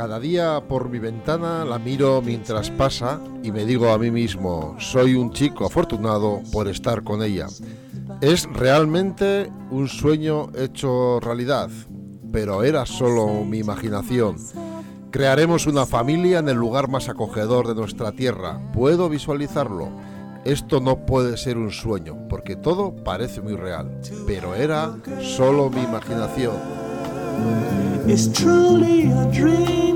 Cada día por mi ventana la miro mientras pasa y me digo a mí mismo, soy un chico afortunado por estar con ella. Es realmente un sueño hecho realidad, pero era solo mi imaginación. Crearemos una familia en el lugar más acogedor de nuestra tierra. Puedo visualizarlo. Esto no puede ser un sueño, porque todo parece muy real, pero era solo mi imaginación.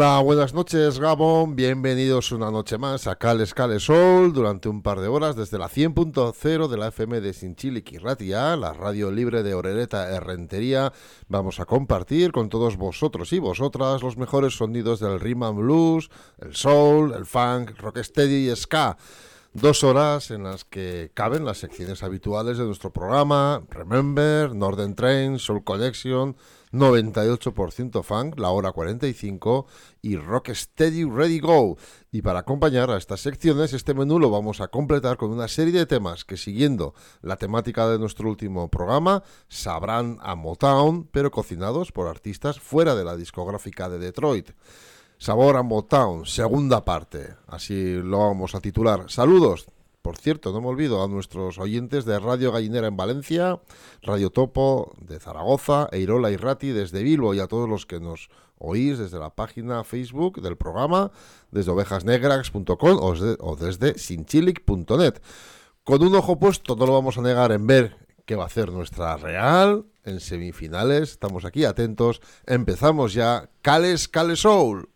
Hola, buenas noches Gabón, bienvenidos una noche más a Cales Cales Sol durante un par de horas desde la 100.0 de la FM de Sinchili Ratia, la radio libre de Orereta Herrentería. Vamos a compartir con todos vosotros y vosotras los mejores sonidos del rhythm and blues, el soul, el funk, rocksteady y ska. Dos horas en las que caben las secciones habituales de nuestro programa, Remember, Northern Train, Soul Collection, 98% funk, la hora 45 y Rocksteady Ready Go. Y para acompañar a estas secciones, este menú lo vamos a completar con una serie de temas que siguiendo la temática de nuestro último programa, sabrán a Motown, pero cocinados por artistas fuera de la discográfica de Detroit. Sabor a Motown, segunda parte. Así lo vamos a titular. Saludos. Por cierto, no me olvido a nuestros oyentes de Radio Gallinera en Valencia, Radio Topo de Zaragoza, Eirola y Rati desde Bilbo y a todos los que nos oís desde la página Facebook del programa, desde ovejasnegrax.com o, desde- sinchilic.net. Con un ojo puesto, no lo vamos a negar en ver qué va a hacer nuestra Real en semifinales. Estamos aquí atentos. Empezamos ya. Cales, Cales Soul.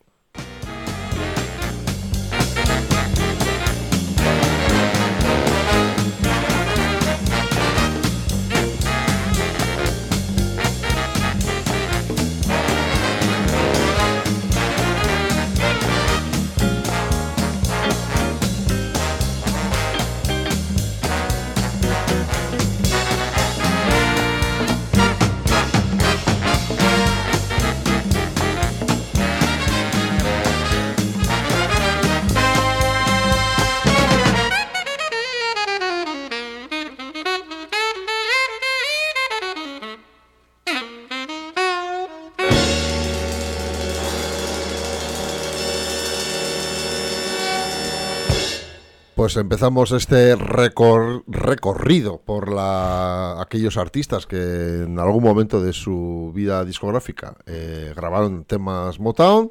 Pues empezamos este recor- recorrido por la, aquellos artistas que en algún momento de su vida discográfica eh, grabaron temas Motown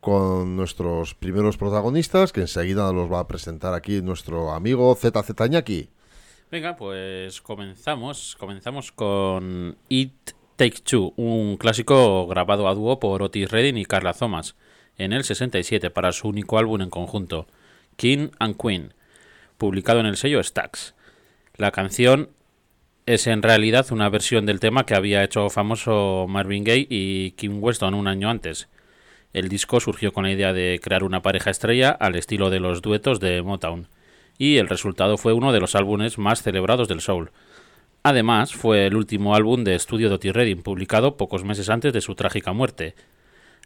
con nuestros primeros protagonistas, que enseguida los va a presentar aquí nuestro amigo ZZ Ñaki. Venga, pues comenzamos. Comenzamos con It Take Two, un clásico grabado a dúo por Otis Redding y Carla Thomas en el 67 para su único álbum en conjunto, King and Queen, publicado en el sello Stax. La canción es en realidad una versión del tema que había hecho famoso Marvin Gaye y Kim Weston un año antes. El disco surgió con la idea de crear una pareja estrella al estilo de los duetos de Motown, y el resultado fue uno de los álbumes más celebrados del soul. Además, fue el último álbum de estudio de Otis Redding, publicado pocos meses antes de su trágica muerte.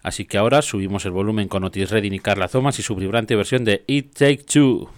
Así que ahora subimos el volumen con Otis Redding y Carla Thomas y su vibrante versión de It Take Two.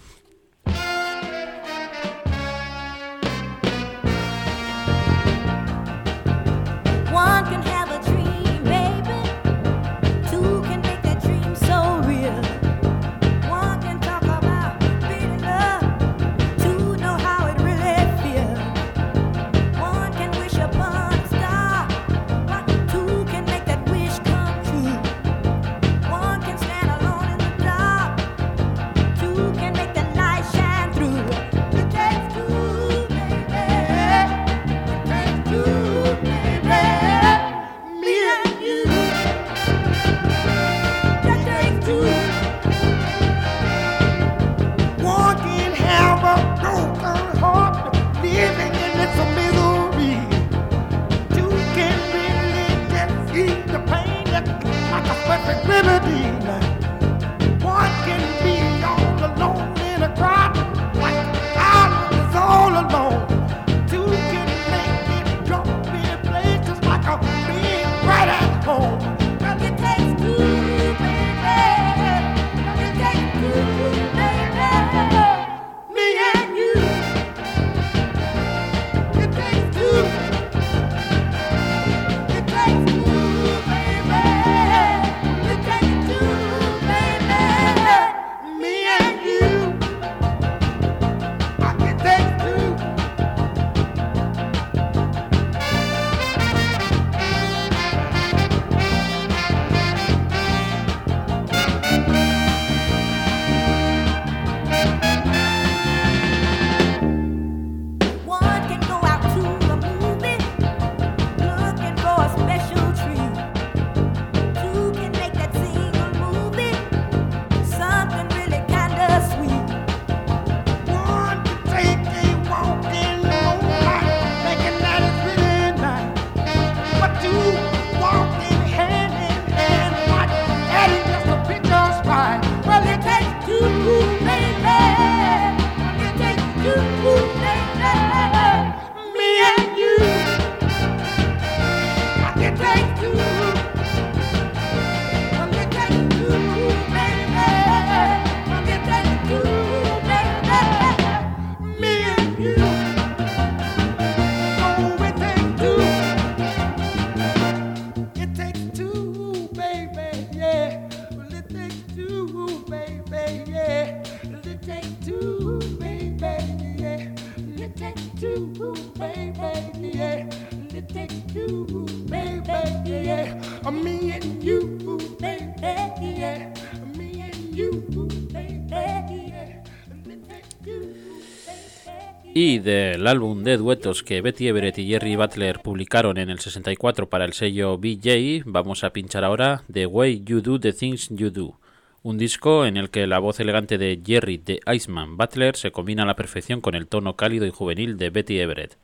Del álbum de duetos que Betty Everett y Jerry Butler publicaron en el 64 para el sello BJ, vamos a pinchar ahora The Way You Do the Things You Do, un disco en el que la voz elegante de Jerry de Iceman Butler se combina a la perfección con el tono cálido y juvenil de Betty Everett,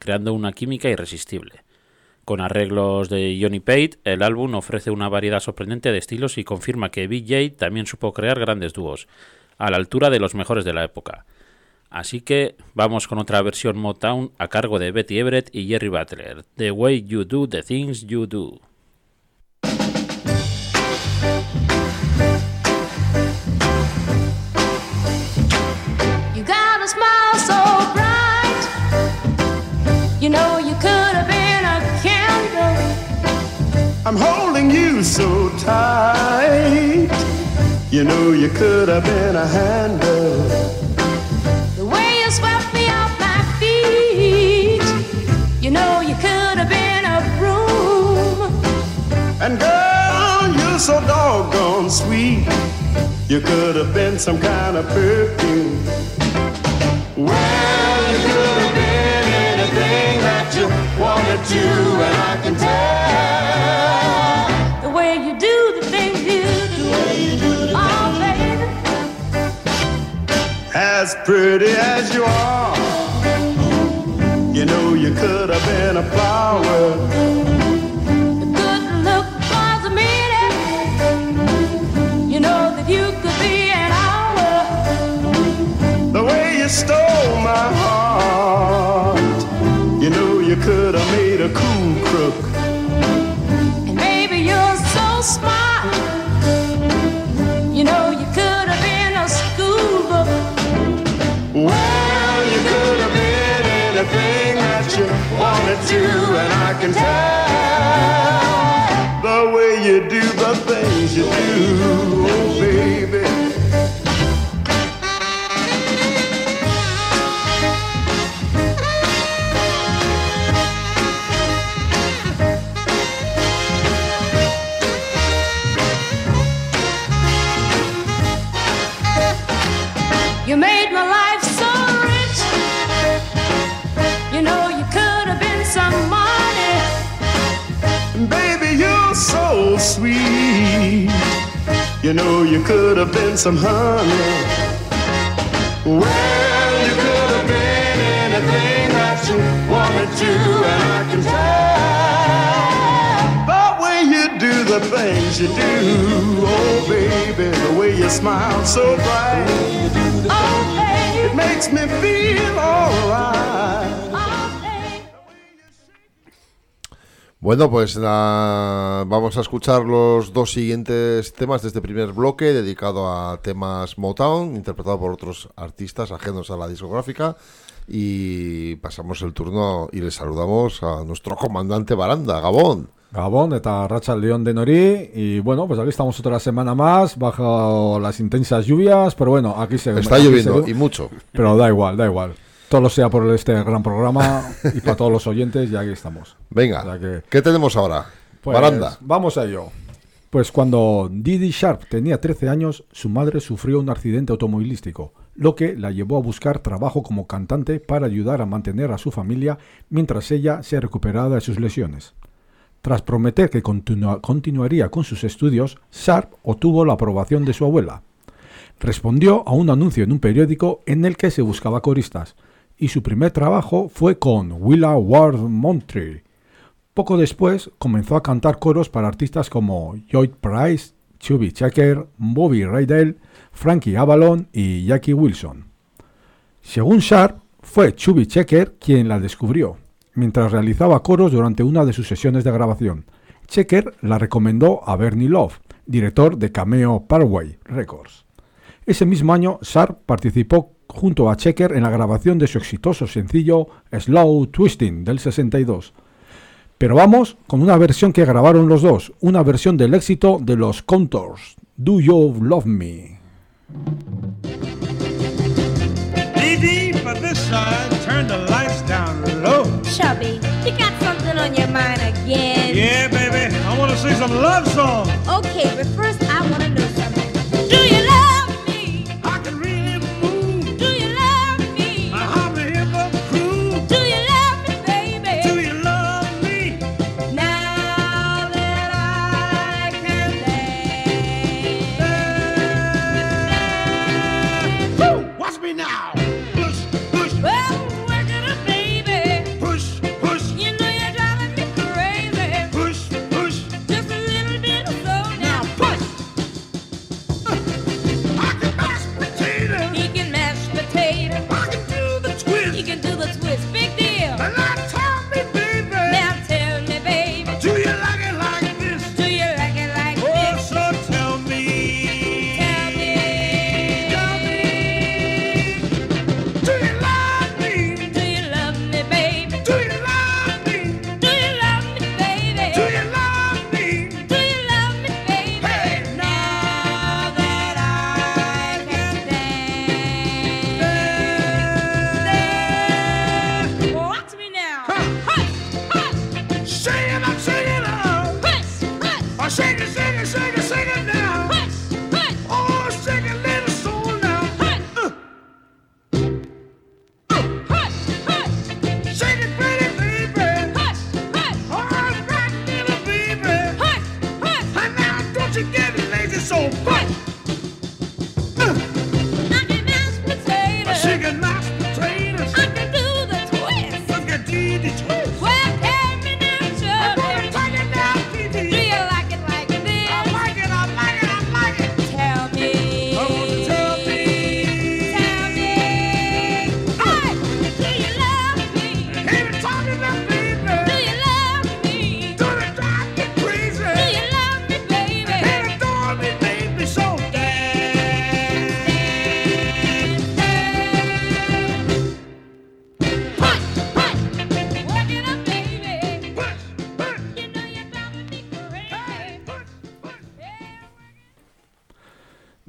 creando una química irresistible. Con arreglos de Johnny Pate, el álbum ofrece una variedad sorprendente de estilos y confirma que BJ también supo crear grandes dúos, a la altura de los mejores de la época. Así que vamos con otra versión Motown a cargo de Betty Everett y Jerry Butler, The Way You Do the Things You Do. You got a smile so bright. You know you could have been a candle. I'm holding you so tight. You know you could have been a handle. Smell so doggone sweet. You could have been some kind of perfume. Well, you could have been anything that you wanted to, and I can tell. The way you do the things you do. Oh, baby. As pretty as you are, you know you could have been a flower. Stole my heart, you know you could have made a cool crook. And maybe you're so smart. You know you could have been a schoolbook. Well, you could have been anything that you wanted to, and I can tell the way you do the things you do, You know you could have been some honey. Well, you could have been anything that you wanted to, and I can tell. The way you do the things you do, oh baby, the way you smile so bright, Oh, it makes me feel alright. Bueno, pues ah, vamos a escuchar los dos siguientes temas de este primer bloque dedicado a temas Motown, interpretado por otros artistas ajenos a la discográfica. Y pasamos el turno y le saludamos a nuestro comandante Baranda, Gabón. Gabón, eta Racha León de Norí. Y bueno, pues aquí estamos otra semana más, bajo las intensas lluvias. Pero bueno, aquí se Está aquí lloviendo se- y mucho. Pero da igual, da igual. Todo sea por este gran programa y para todos los oyentes, y aquí estamos. Venga, O sea que- ¿qué tenemos ahora? Pues, Baranda. Vamos a ello. Pues cuando Didi Sharp tenía 13 años, su madre sufrió un accidente automovilístico, lo que la llevó a buscar trabajo como cantante para ayudar a mantener a su familia mientras ella se recuperaba de sus lesiones. Tras prometer que continua- continuaría con sus estudios, Sharp obtuvo la aprobación de su abuela. Respondió a un anuncio en un periódico en el que se buscaba coristas, y su primer trabajo fue con Willa Ward Montree. Poco después comenzó a cantar coros para artistas como Lloyd Price, Chubby Checker, Bobby Rydell, Frankie Avalon y Jackie Wilson. Según Sharp, fue Chubby Checker quien la descubrió, mientras realizaba coros durante una de sus sesiones de grabación. Checker la recomendó a Bernie Love, director de Cameo Parkway Records. Ese mismo año, Sharp participó junto a Checker en la grabación de su exitoso sencillo Slow Twisting del 62. Pero vamos con una versión que grabaron los dos, una versión del éxito de los Contours, Do You Love Me. DD, for this side, turn the lights down low. Chubby, you got something on your mind again. Yeah, baby, I want to sing some love songs. Okay, but first I want to know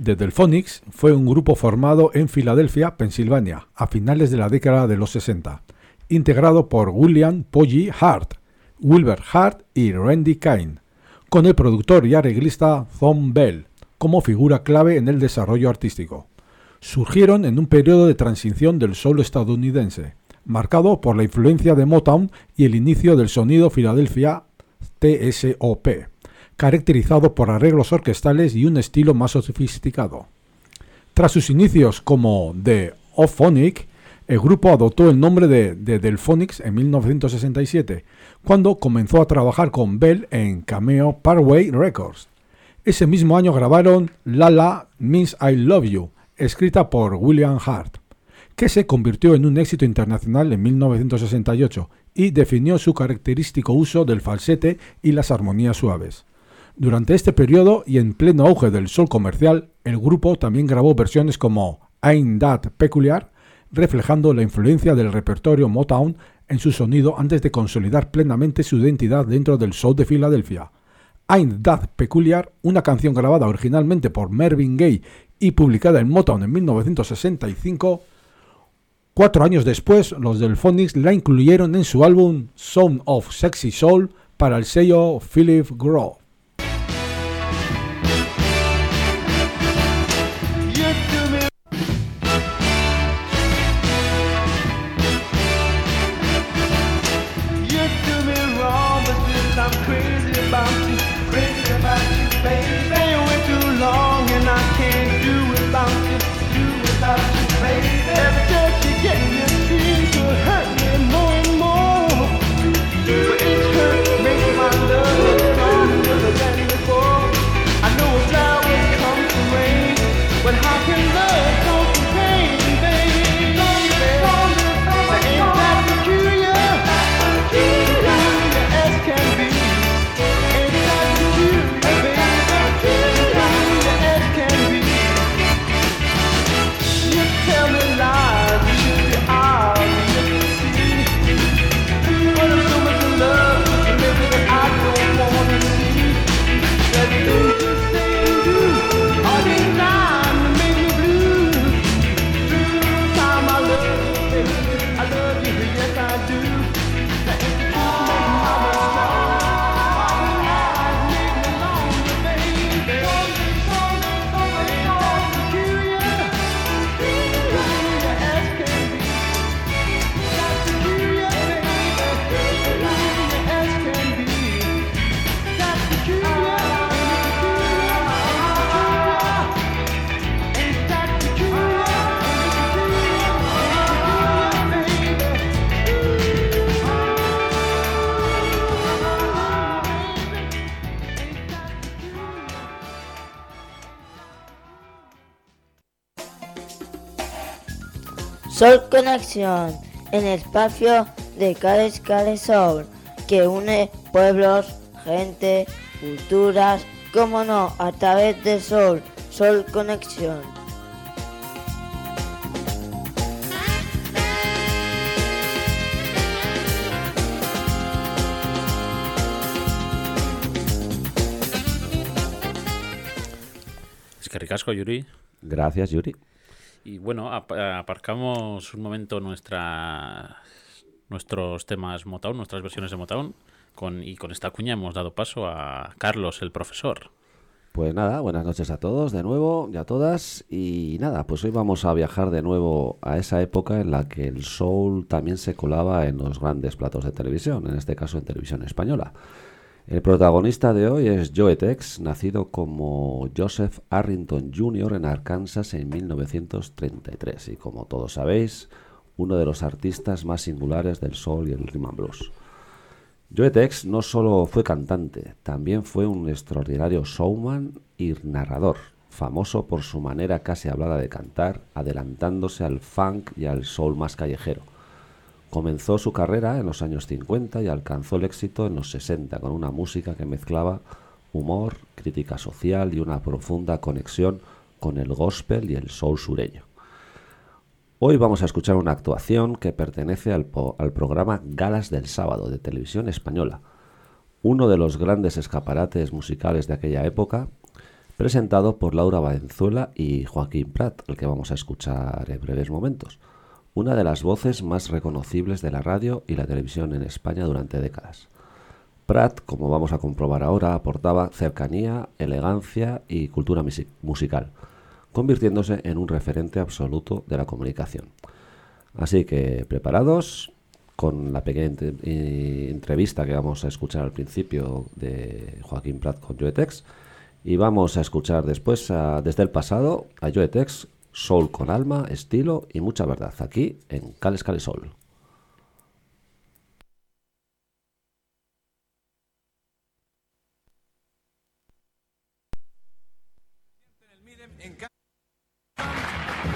The Delphonics fue un grupo formado en Filadelfia, Pensilvania, a finales de la década de los 60, integrado por William Poggi Hart, Wilbur Hart y Randy Kine, con el productor y arreglista Thom Bell como figura clave en el desarrollo artístico. Surgieron en un periodo de transición del soul estadounidense, marcado por la influencia de Motown y el inicio del sonido Philadelphia TSOP, caracterizado por arreglos orquestales y un estilo más sofisticado. Tras sus inicios como The Ophonic, el grupo adoptó el nombre de The Delphonics en 1967, cuando comenzó a trabajar con Bell en Cameo Parkway Records. Ese mismo año grabaron Lala Means I Love You, escrita por William Hart, que se convirtió en un éxito internacional en 1968 y definió su característico uso del falsete y las armonías suaves. Durante este periodo y en pleno auge del soul comercial, el grupo también grabó versiones como Ain't That Peculiar, reflejando la influencia del repertorio Motown en su sonido antes de consolidar plenamente su identidad dentro del soul de Filadelfia. Ain't That Peculiar, una canción grabada originalmente por Mervyn Gaye y publicada en Motown en 1965, cuatro años después los Delphonics la incluyeron en su álbum Sound of Sexy Soul para el sello Philip Grove. Sol Conexión, el espacio de Cales Cales Soul, que une pueblos, gente, culturas, como no, a través de Sol, Sol Conexión. Es que ricasco, Yuri. Gracias, Yuri. Y bueno, ap- aparcamos un momento nuestra, nuestros temas Motown, nuestras versiones de Motown. Con, y con esta cuña hemos dado paso a Carlos, el profesor. Pues nada, buenas noches a todos de nuevo y a todas. Y nada, pues hoy vamos a viajar de nuevo a esa época en la que el soul también se colaba en los grandes platos de televisión, en este caso en televisión española. El protagonista de hoy es Joe Tex, nacido como Joseph Arrington Jr. en Arkansas en 1933 y como todos sabéis, uno de los artistas más singulares del soul y el rhythm and blues. Joe Tex no solo fue cantante, también fue un extraordinario showman y narrador, famoso por su manera casi hablada de cantar, adelantándose al funk y al soul más callejero. Comenzó su carrera en los años 50 y alcanzó el éxito en los 60 con una música que mezclaba humor, crítica social y una profunda conexión con el gospel y el soul sureño. Hoy vamos a escuchar una actuación que pertenece al, al programa Galas del Sábado de Televisión Española, uno de los grandes escaparates musicales de aquella época, presentado por Laura Valenzuela y Joaquín Prat, el que vamos a escuchar en breves momentos. Una de las voces más reconocibles de la radio y la televisión en España durante décadas. Prat, como vamos a comprobar ahora, aportaba cercanía, elegancia y cultura musical, convirtiéndose en un referente absoluto de la comunicación. Así que preparados con la pequeña ent- entrevista que vamos a escuchar al principio de Joaquín Prat con Joetex y vamos a escuchar después desde el pasado a Joetex Soul con alma, estilo y mucha verdad aquí en Cales Cales Soul.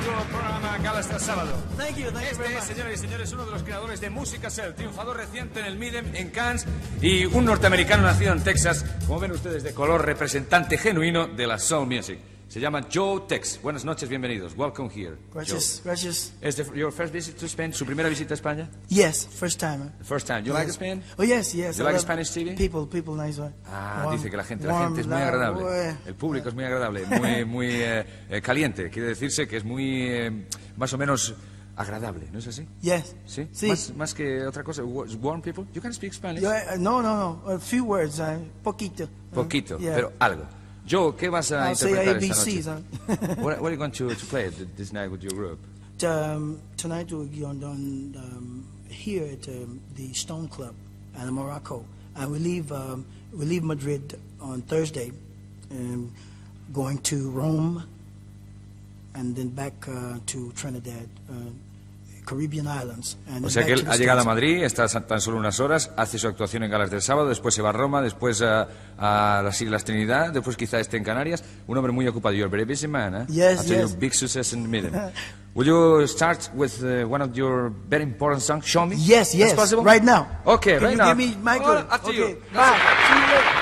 Nuevo programa Gala hasta el sábado. Thank you, thank you Este es, señores y señores, uno de los creadores de Música Cell, triunfador reciente en el Midem, en Cannes, y un norteamericano nacido en Texas, como ven ustedes, de color, representante genuino de la soul music. Se llama Joe Tex. Buenas noches, bienvenidos. Welcome here. Gracias, Joe. gracias. ¿Es the- your first visit to Spain? ¿Su primera visita a España? Yes, first time. The first time. You like Yes. Spain? Oh yes, yes. You I like Spanish TV? People, people nice. right? Ah, Warm- dice que la gente, la warm, gente es muy agradable. boy. El público es muy agradable, muy, muy eh, eh, caliente. Quiere decirse que es muy, eh, más o menos agradable, ¿no es así? Yes. ¿Sí? Sí. Más, más que otra cosa. wa- Warm people. You can speak Spanish. Yeah, uh, no, no, no. A few words. Uh, poquito. Uh, Poquito, yeah. pero algo. Joe, ¿qué vas a I'll say noche? huh? what, what are you going to, to play th- this night with your group? um, tonight we're going on um, here at um, the Stone Club in Morocco, and we leave um, we leave Madrid on Thursday, and going to Rome, and then back uh, to Trinidad, uh, Caribbean islands. And O sea que él ha llegado a. Madrid, está tan solo unas horas, hace su actuación en Galas del Sábado, después se va a Roma, después a, a las Islas Trinidad, después quizá esté en Canarias. Un hombre muy ocupado. You're a very busy man, eh? Yes, After yes. big success in the middle. Will you start with uh, one of your very important songs, Show Me? Yes, yes, right now. Okay, Can right you now. give me Michael? Up to okay. you. Bye.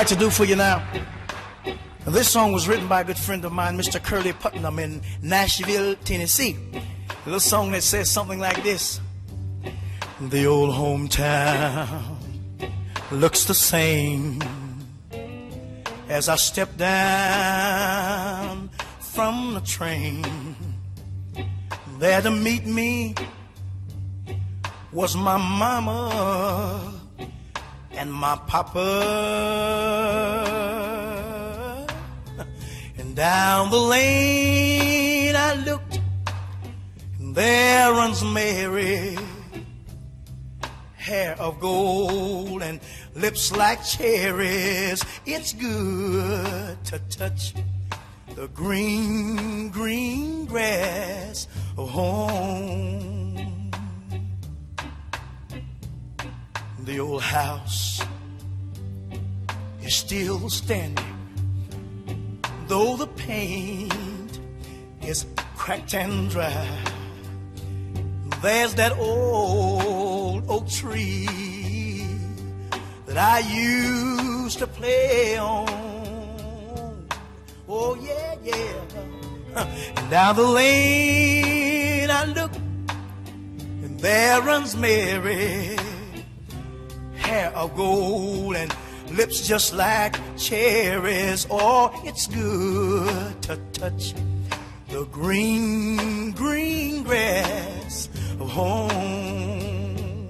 Like to do for you now. This song was written by a good friend of mine, Mr. Curly Putnam in Nashville, Tennessee. A little song that says something like this The old hometown looks the same as I step down from the train. There to meet me was my mama and my papa. And down the lane I looked, and there runs Mary, hair of gold and lips like cherries. It's good to touch the green, green grass of home. The old house is still standing, though the paint is cracked and dry. There's that old oak tree that I used to play on. Oh, yeah, yeah. And down the lane I look, and there runs Mary, hair of gold and lips just like cherries. Oh, it's good to touch the green, green grass of home.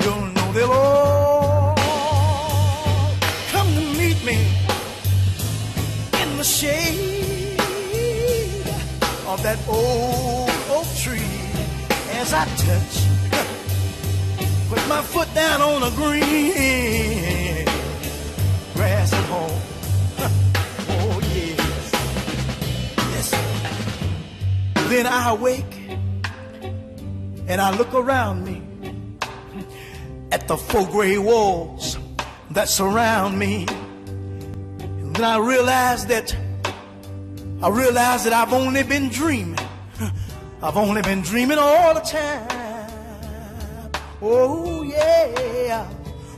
You'll know they'll all come to meet me in the shade of that old oak tree as I touch, put my foot down on the green grass at home. Oh, yes. Yes. Then I awake and I look around me at the four gray walls that surround me. And then I realize that I realize that I've only been dreaming. I've only been dreaming all the time. Oh yeah.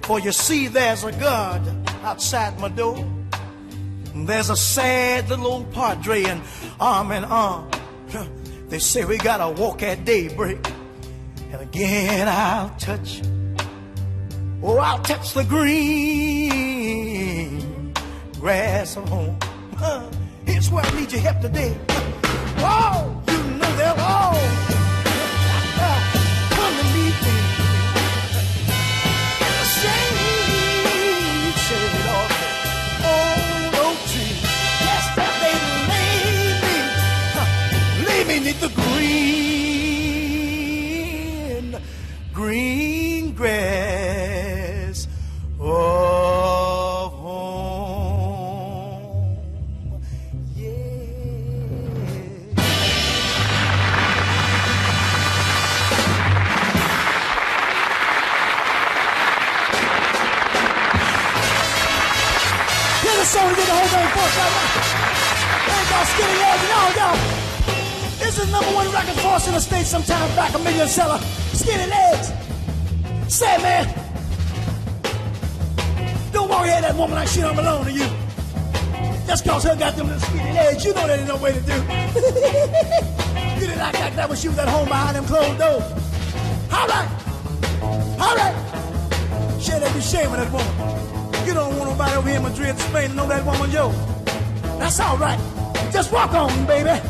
For you see, there's a God outside my door. There's a sad little old padre and arm in arm. They say we gotta walk at daybreak. And again I'll touch. Oh, I'll touch the green grass of home. Here's where I need your help today. Oh, you know they'll all lay me neath the green, green grass of home. Here's a song to get the whole thing for us right now. Hey, y'all skinny legs and all y'all. This is number one record for us in the States sometime back, a million seller. Skinny legs. Say, man. Don't worry, that woman like she don't belong to you. Just cause her got them little skinny legs, you know that ain't no way to do. you didn't like that when she was at home behind them closed doors. All right. All right. Shit, they be shaming that woman. You don't want nobody over here in Madrid, Spain know that woman, yo. That's all right. Just walk on, baby.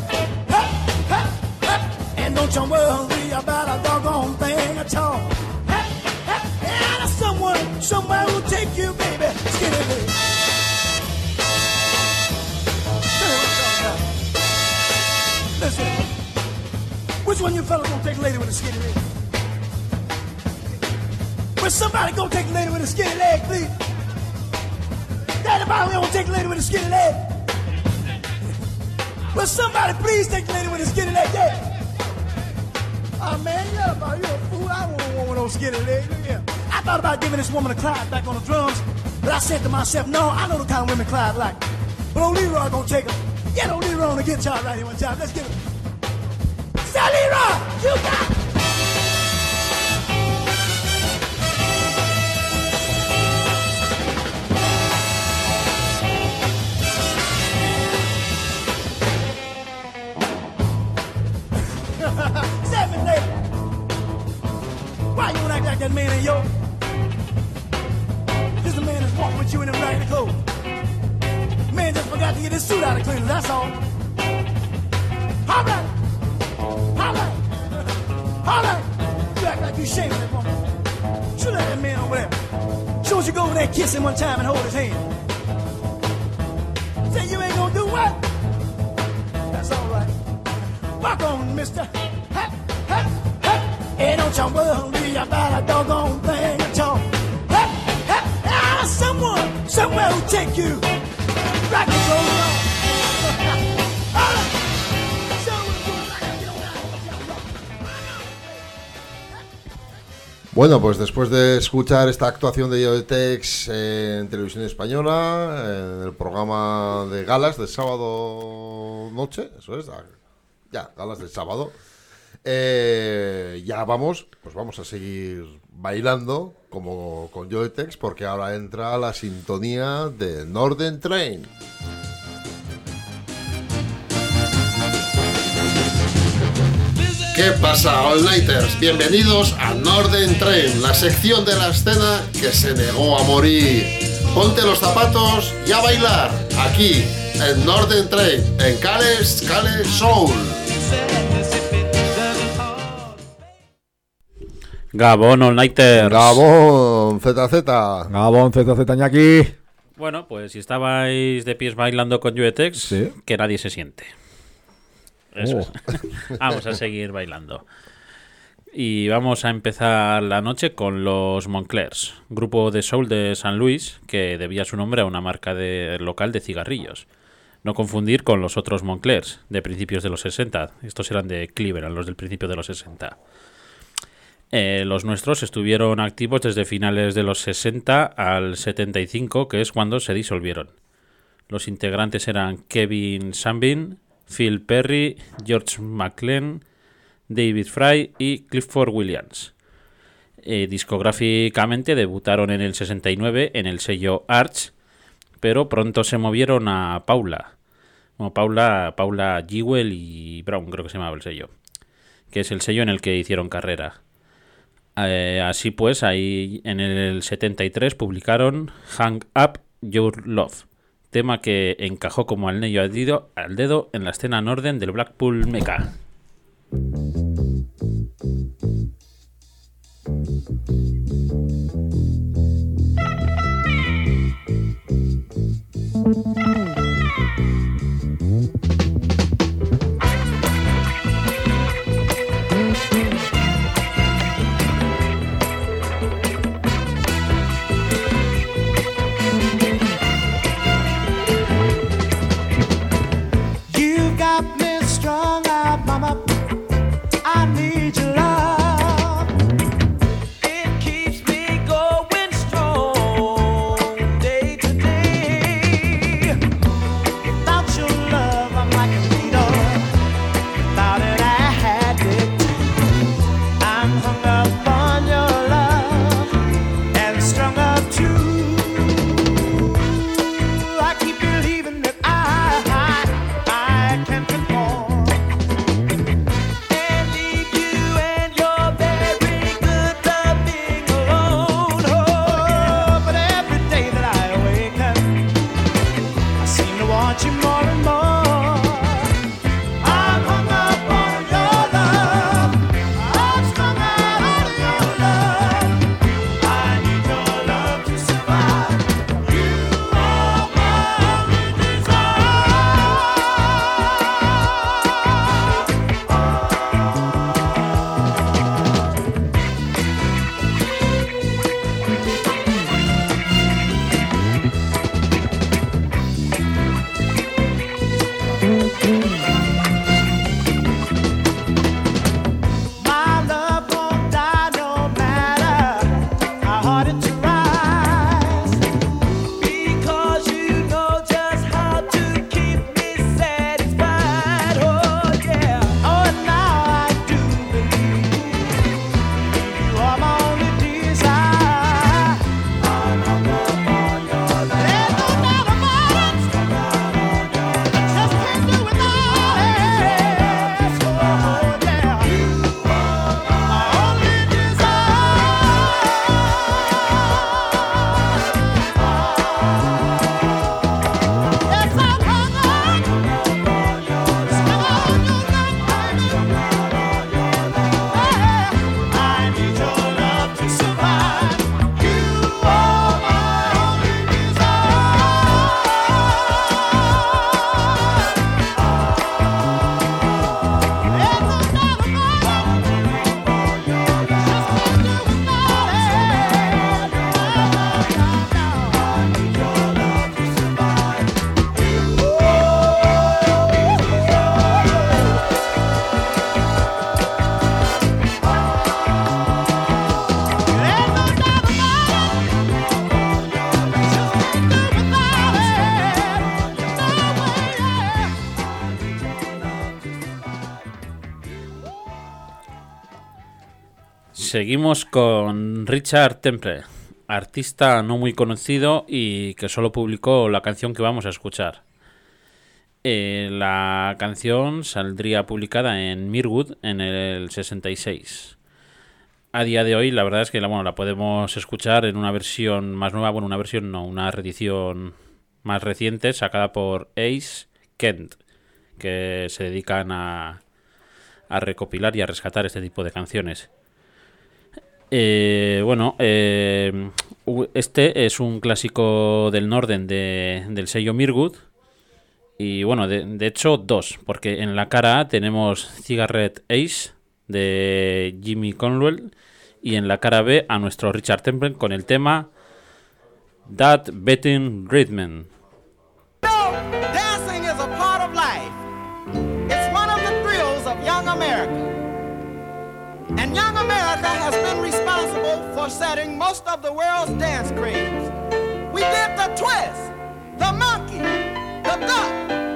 Don't you worry about a doggone thing at all. Huh. And there's someone, somewhere will take you, baby. Skinny about. Listen, which one you fellas gonna take a lady with a skinny leg? Will somebody go take a lady with a skinny leg, please? Anybody gonna take a lady with a skinny leg? Will somebody please take the lady with a skinny leg? Yeah. Oh man, yeah, you a fool. I want one of those skinny leg. Yeah. I thought about giving this woman a Clyde back on the drums, but I said to myself, no, I know the kind of women Clyde like. But old Leroy gonna take her. Get old Leroy on the guitar right here one time. Let's get him. Say, Leroy, you got. Act like that man ain't yours? get you in them raggedy clothes. Man just forgot to get his suit out of cleaning, that's all. Holla! Holla! Holla! You act like you of that woman. Shoot at that man over there. Show you go over there, kiss him one time, and hold his hand. Say you ain't gonna do what? That's all right. Walk on, mister. Ha, ha. Hey, don't you worry Bueno, pues después de escuchar esta actuación de Yodetex en televisión española, en el programa de galas de sábado noche, eso es, ah, ya, galas del sábado, eh, ya vamos, pues vamos a seguir bailando como con Yodetex porque ahora entra la sintonía de Northern Train. ¿Qué pasa, All Nighters? Bienvenidos a Northern Train, la sección de la escena que se negó a morir. Ponte los zapatos y a bailar, aquí, en Northern Train, en Cales, Cales Soul. Gabón All Nighters. Gabón, ZZ. Gabón, ZZ Ñaki. Bueno, pues si estabais de pies bailando con Juetex, que nadie se siente. Eso Oh. es. vamos a seguir bailando. Y vamos a empezar la noche con los Monclers, grupo de soul de San Luis que debía su nombre a una marca de, local de cigarrillos. No confundir con los otros Monclers de principios de los 60. Estos eran de Cleveland, los del principio de los 60. Eh, los nuestros estuvieron activos desde finales de los 60 al 75, que es cuando se disolvieron. Los integrantes eran Kevin Sambin, Phil Perry, George McLean, David Fry y Clifford Williams. Eh, discográficamente debutaron en el 69 en el sello Arch, pero pronto se movieron a Paula. Como Paula, Paula Jewell y Brown, creo que se llamaba el sello. Que es el sello en el que hicieron carrera. Eh, así pues, ahí en el 73 publicaron Hang Up Your Love, tema que encajó como al dedo, al dedo en la escena norden del Blackpool Mecha. Seguimos con Richard Temple, artista no muy conocido y que solo publicó la canción que vamos a escuchar. Eh, la canción saldría publicada en Mirwood en el 66. A día de hoy, la verdad es que la, bueno, la podemos escuchar en una versión más nueva, bueno, una versión no, una reedición más reciente sacada por Ace Kent, que se dedican a, a recopilar y a rescatar este tipo de canciones. Eh, bueno, eh, este es un clásico del Norden de- del sello Mirwood. Y bueno, de, hecho, dos, porque en la cara A tenemos Cigarette Ace de Jimmy Conwell y en la cara B a nuestro Richard Temple con el tema That Betting Rhythm. And young America has been for setting most of the world's dance craze. We did the twist, the monkey, the duck,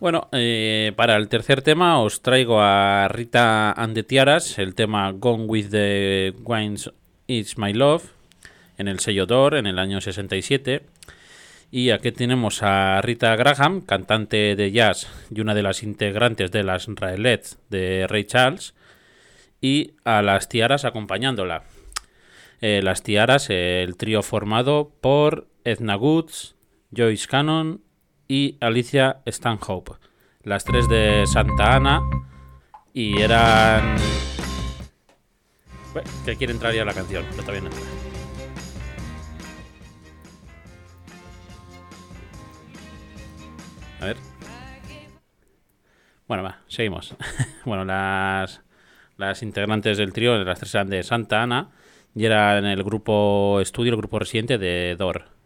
Bueno, eh, para el tercer tema os traigo a Rita and the Tiaras, el tema Gone with the Wines It's My Love, en el sello Door, en el año 67. Y aquí tenemos a Rita Graham, cantante de jazz y una de las integrantes de las Raelettes de Ray Charles, y a las Tiaras acompañándola. Eh, las Tiaras, el trío formado por Edna Goods, Joyce Cannon y Alicia Stanhope. Las tres de Santa Ana y eran... Bueno, que quiere entrar ya la canción, pero todavía no entra. A ver. Bueno, va, seguimos. bueno, las, las integrantes del trío, las tres eran de Santa Ana y eran el grupo estudio, el grupo residente de Dor.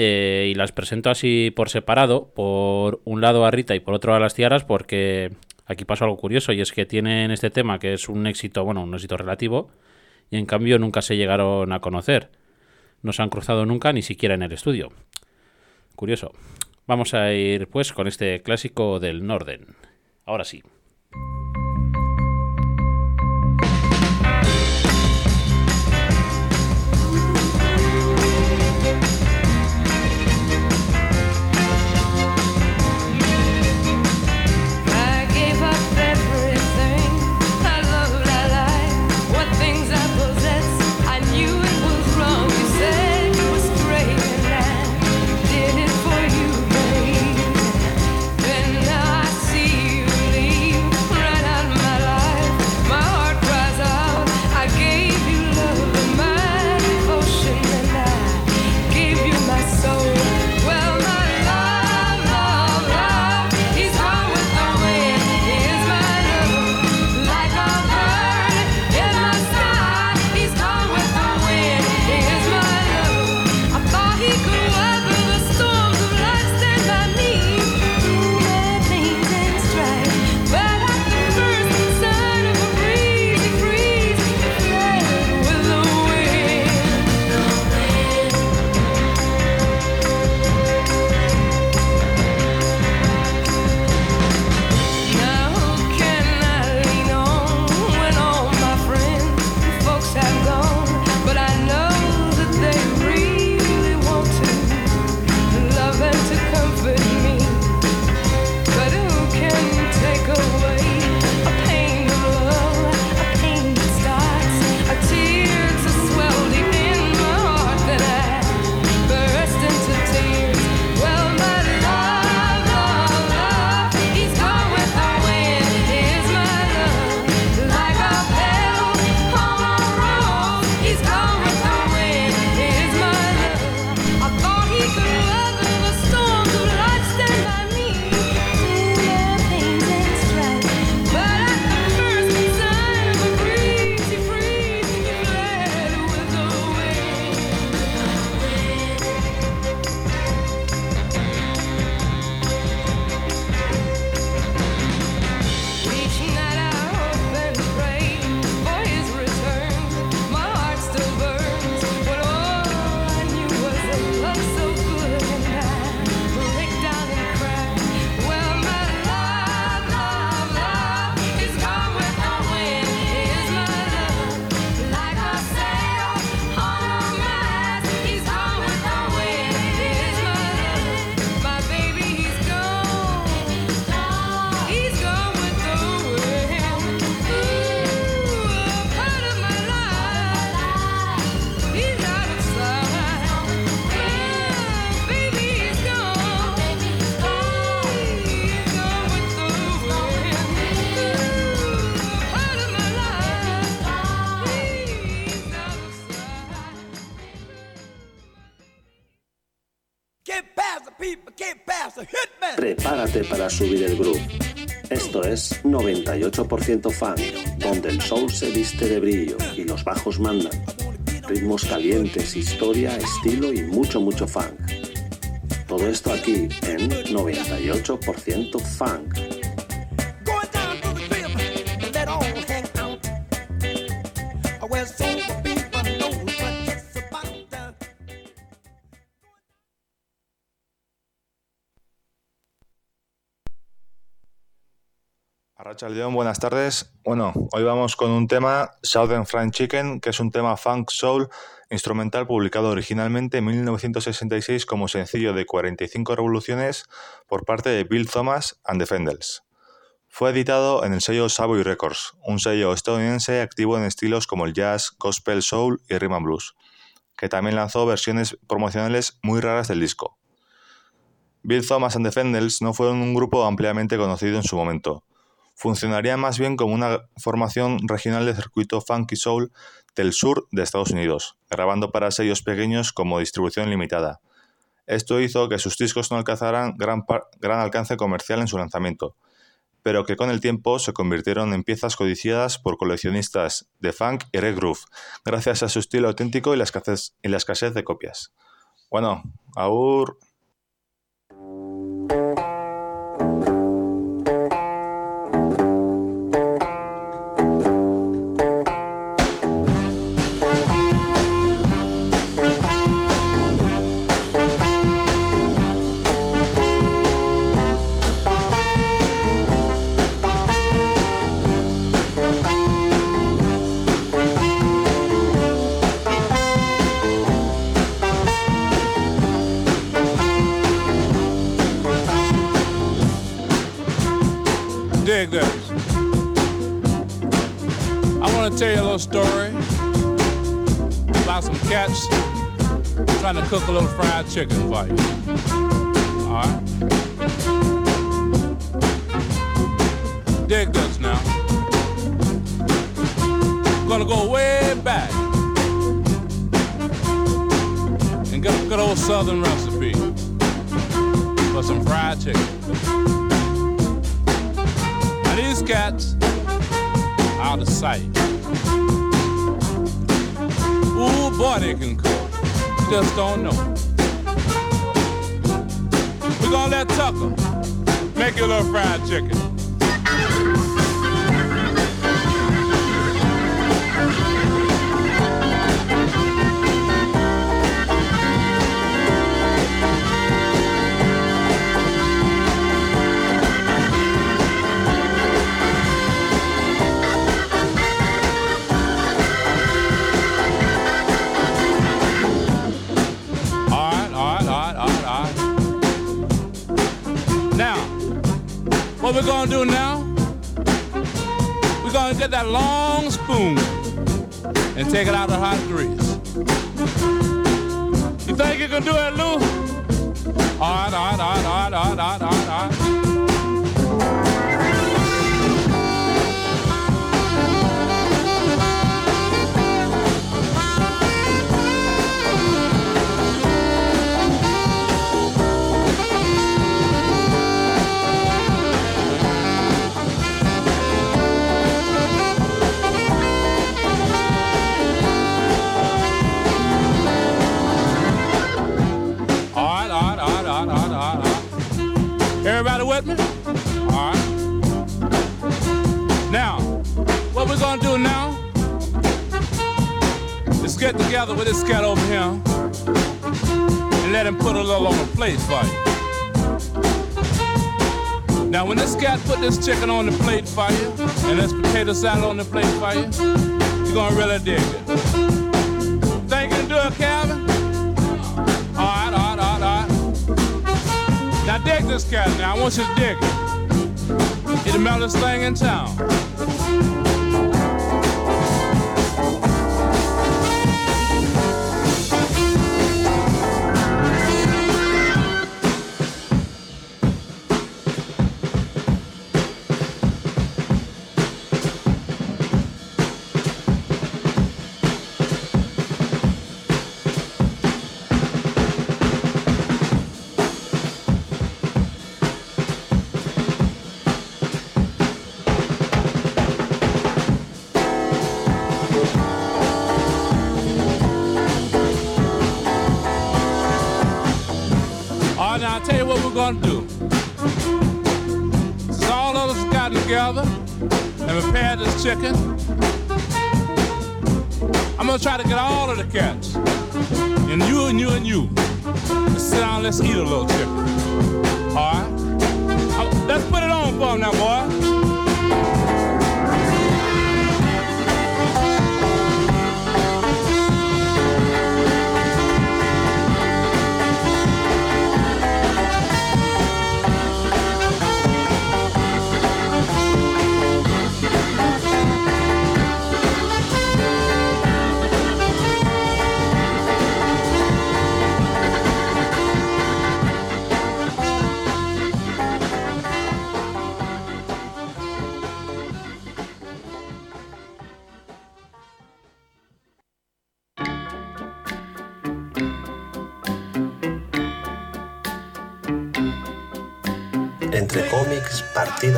Eh, y las presento así por separado, por un lado a Rita y por otro a las tiaras, porque aquí pasó algo curioso y es que tienen este tema que es un éxito, bueno, un éxito relativo, y en cambio nunca se llegaron a conocer. No se han cruzado nunca, ni siquiera en el estudio. Curioso. Vamos a ir pues con este clásico del Norden. Ahora sí. Subir el groove. Esto es 98% funk, donde el soul se viste de brillo y los bajos mandan. Ritmos calientes, historia, estilo y mucho, mucho funk. Todo esto aquí en 98% funk. Buenas tardes. Bueno, hoy vamos con un tema, Southern Fried Chicken, que es un tema funk soul instrumental publicado originalmente en 1966 como sencillo de 45 revoluciones por parte de Bill Thomas and the Fendels. Fue editado en el sello Savoy Records, un sello estadounidense activo en estilos como el jazz, gospel, soul y rhythm and blues, que también lanzó versiones promocionales muy raras del disco. Bill Thomas and the Fendels no fueron un grupo ampliamente conocido en su momento. Funcionarían más bien como una formación regional de circuito funk y soul del sur de Estados Unidos, grabando para sellos pequeños como distribución limitada. Esto hizo que sus discos no alcanzaran gran, gran alcance comercial en su lanzamiento, pero que con el tiempo se convirtieron en piezas codiciadas por coleccionistas de funk y groove, gracias a su estilo auténtico y la escasez, y la escasez de copias. Bueno, aur. Tell you a little story about some cats trying to cook a little fried chicken for you. All right? Dig this now. Gonna go way back and get a good old southern recipe for some fried chicken. Now these cats out of sight. Ooh, boy, they can cook. You just don't know. We're gonna let Tucker make you a little fried chicken. Gonna do now, we're gonna get that long spoon and take it out of the hot grease. You think you can do it, Lou? All right, all right, all right, all right, all right, all right. With me? All right. Now, what we're gonna do now is get together with this cat over here and let him put a little on the plate for you. Now, when this cat put this chicken on the plate for you and this potato salad on the plate for you, you're gonna really dig it. This cat now. I want you to dig it. He's the melodist thing in town. Gonna do. So all of us got together and prepared this chicken. I'm gonna try to get all of the cats, and you and you and you, to sit down. Let's eat a little chicken. All right. Let's put it on for 'em now, boy.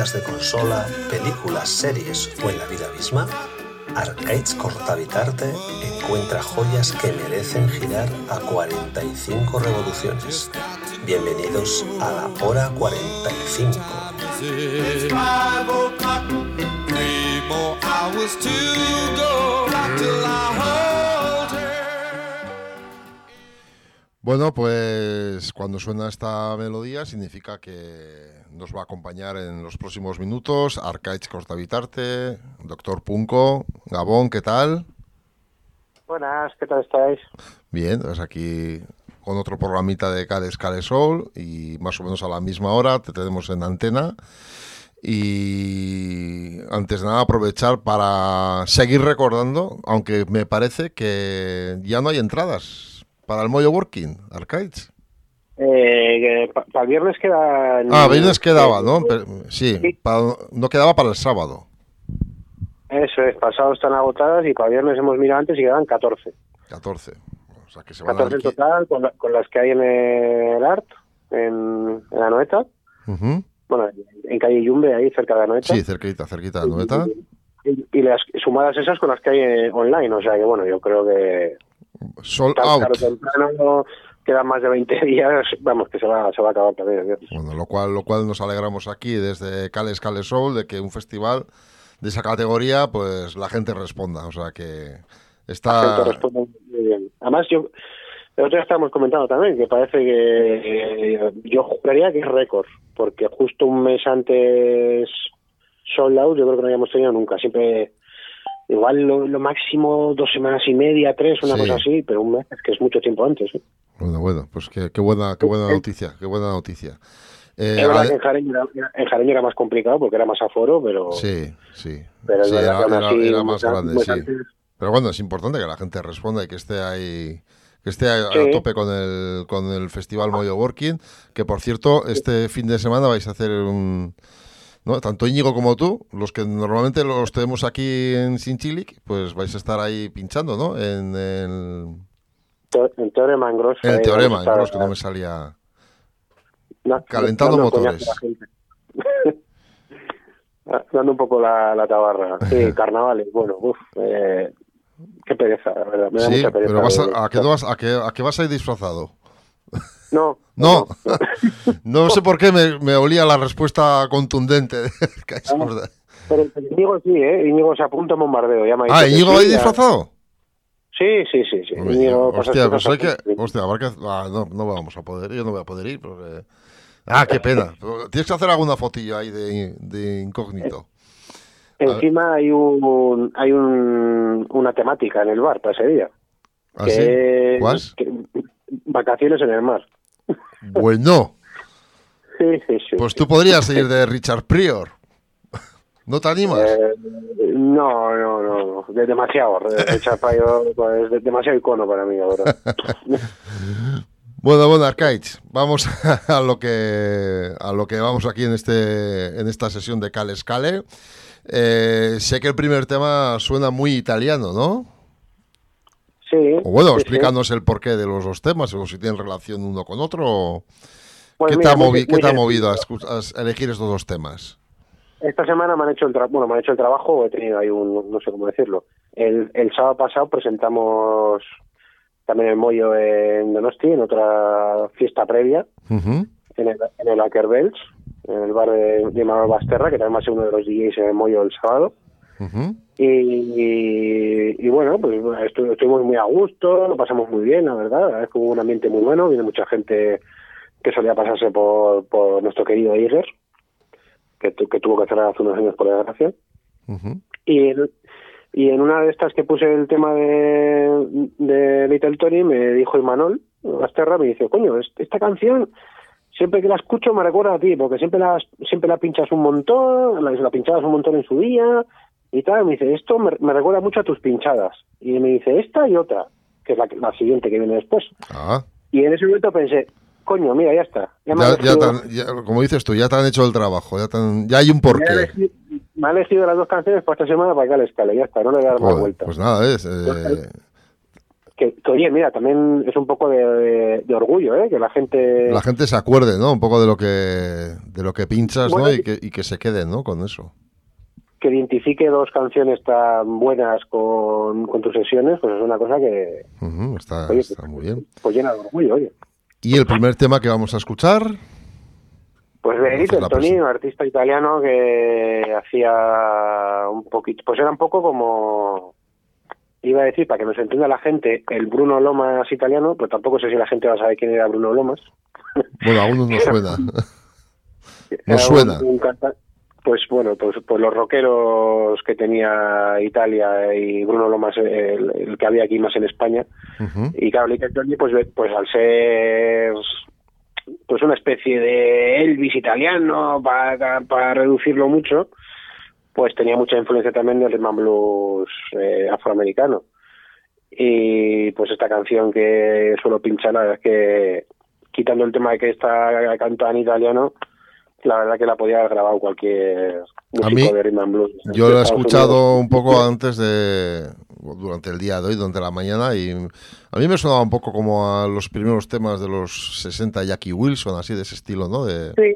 De consola, películas, series o en la vida misma, Arcades Cortavitarte encuentra joyas que merecen girar a 45 revoluciones. Bienvenidos a la hora 45. Bueno, pues cuando suena esta melodía significa que nos va a acompañar en los próximos minutos Arcaiz Cortavitarte, Doctor Punco, Gabón, ¿qué tal? Buenas, ¿qué tal estáis? Bien, pues aquí con otro programita de Cales Cales Soul y más o menos a la misma hora te tenemos en antena. Y antes de nada aprovechar para seguir recordando, aunque me parece que ya no hay entradas para el Moyo Working, Arcades. Eh, para el viernes queda... Ah, viernes quedaba, ¿no? Pero- sí, no quedaba para el sábado. Eso es, pasado están agotadas y para el viernes hemos mirado antes y quedan 14. 14. O sea que se van a 14 en total con, la- con las que hay en el ART, en, en la Noeta. Bueno, en calle Yumbe, ahí cerca de la Noeta. Sí, cerquita, cerquita de Noeta. Y, y las sumadas esas con las que hay eh, online. O sea que bueno, yo creo que Tarde out. o temprano quedan más de 20 días. Vamos, que se va, se va a acabar también. Bueno, lo cual, lo cual nos alegramos aquí desde Cales Cales Soul de que un festival de esa categoría, pues la gente responda. O sea que La está. gente responde muy bien. Además, yo el otro día estábamos comentando también que parece que eh, yo juraría que es récord, porque justo un mes antes sold out yo creo que no habíamos tenido nunca. Siempre, igual lo, lo máximo dos semanas y media, tres, una Sí. cosa así, pero un mes es que es mucho tiempo antes. ¿eh? Bueno, bueno, pues qué, qué buena, qué buena noticia, qué buena noticia. Eh, es verdad que en Jaén, era, en era más complicado porque era más aforo, pero, Sí, sí. pero Sí, era, así, más grande, mes sí. antes- Pero bueno, es importante que la gente responda y que esté ahí, que esté a, a tope con el, con el Festival Moyo Working, que por cierto, este fin de semana vais a hacer un... ¿no? Tanto Íñigo como tú, los que normalmente los tenemos aquí en Sinchilic, pues vais a estar ahí pinchando, ¿no? En el, en Teorema en Gros. en el ahí teorema, en Gros, que no me salía... No, Calentando motores. Ah, Dando un poco la, la tabarra. Sí, carnavales. Bueno, uff, eh, qué pereza, la verdad. Me da Sí, mucha pereza. pero vas de- a, ¿a, qué vas, a, qué, ¿a qué vas a ir disfrazado? No, No, no sé por qué me, me olía la respuesta contundente. de Ah, pero Íñigo sí, ¿eh? Íñigo se apunta a bombardeo. Ya me Ah, ¿Íñigo sí, va a ir ya- disfrazado? Sí, sí, sí. sí. Íñigo Hostia, pues hay que... Hostia. Ah, no, no vamos a poder, yo no voy a poder ir porque... Ah, qué pena. Tienes que hacer alguna fotillo ahí de, de incógnito. Encima hay un hay un, una temática en el bar para ese día. ¿Ah, que sí? es- ¿Cuál? que- vacaciones en el mar. Bueno, Sí, sí, sí. pues tú podrías ir de Richard Prior. ¿No te animas? Eh, no, no, no, no. De demasiado. Richard Pryor pues, de- demasiado icono para mí ahora. Bueno, bueno, Arcaiz, vamos a lo que a lo que vamos aquí en este en esta sesión de Cale Scale. Eh, sé que el primer tema suena muy italiano, ¿no? Sí. O bueno, sí, sí. explícanos el porqué de los dos temas, o si tienen relación uno con otro. o- Pues ¿Qué, mira, te ha, muy- movi- qué muy te ha sencillo. movido a, a elegir estos dos temas? Esta semana me han hecho el tra- bueno, me han hecho el trabajo, he tenido ahí un, no sé cómo decirlo. El, el sábado pasado presentamos también el Mollo en Donosti, en otra fiesta previa. En el, en el Bells, en el bar de, de Manuel Basterra, que también va a ser uno de los DJs en el Moyo el sábado. Y, y- y bueno, pues estu- estuvimos muy a gusto, lo pasamos muy bien, la verdad. Es que hubo un ambiente muy bueno, viene mucha gente que solía pasarse por, por nuestro querido Iger, que, tu- que tuvo que cerrar hace unos años por desgracia. Ujú. Y en, y en una de estas que puse el tema de, de Little Tony, me dijo Imanol Basterra, me dice, coño, es- esta canción, siempre que la escucho me recuerda a ti, porque siempre la, siempre la pinchas un montón, la, la pinchabas un montón en su día, y tal. Me dice, esto me, me recuerda mucho a tus pinchadas. Y me dice, esta y otra, que es la, la siguiente que viene después. Ah, Y en ese momento pensé, coño, mira, ya está. Ya ya, ya ya- como dices tú, ya te han hecho el trabajo, ya, te han- ya hay un me ha porqué. elegido- me ha elegido las dos canciones para esta semana para que le escale, ya está, no le voy a dar más Joder, vueltas. pues nada, es. eh, que, que, oye, mira, también es un poco de, de- de orgullo, ¿eh? Que la gente... la gente se acuerde, ¿no? Un poco de lo que de lo que pinchas, Bueno, ¿no? Y que, y que se queden, ¿no? Con eso. Que identifique dos canciones tan buenas con, con tus sesiones, pues es una cosa que Ujú, está, Oye, está muy bien. pues llena de orgullo, oye. Y el primer tema que vamos a escuchar, Pues Little Tony, un artista italiano que hacía un poquito, pues era un poco como, iba a decir, para que nos entienda la gente, el Bruno Lomas italiano, pero tampoco sé si la gente va a saber quién era Bruno Lomas. bueno, a unos nos suena. Nos un- suena. un canta- pues bueno, pues, pues los rockeros que tenía Italia y Bruno Lomas, el, el que había aquí más en España, y claro, Little Tony, pues, pues al ser pues una especie de Elvis italiano, para, para reducirlo mucho, pues tenía mucha influencia también del rhythm blues eh, afroamericano. Y pues esta canción que suelo pinchar, la verdad es que quitando el tema de que está cantada en italiano, la verdad que la podía haber grabado cualquier músico mí, de rhythm and blues. Yo lo he escuchado un poco antes de. durante el día de hoy, durante la mañana, y a mí me sonaba un poco como a los primeros temas de los 60 Jackie Wilson, así de ese estilo, ¿no? De, Sí,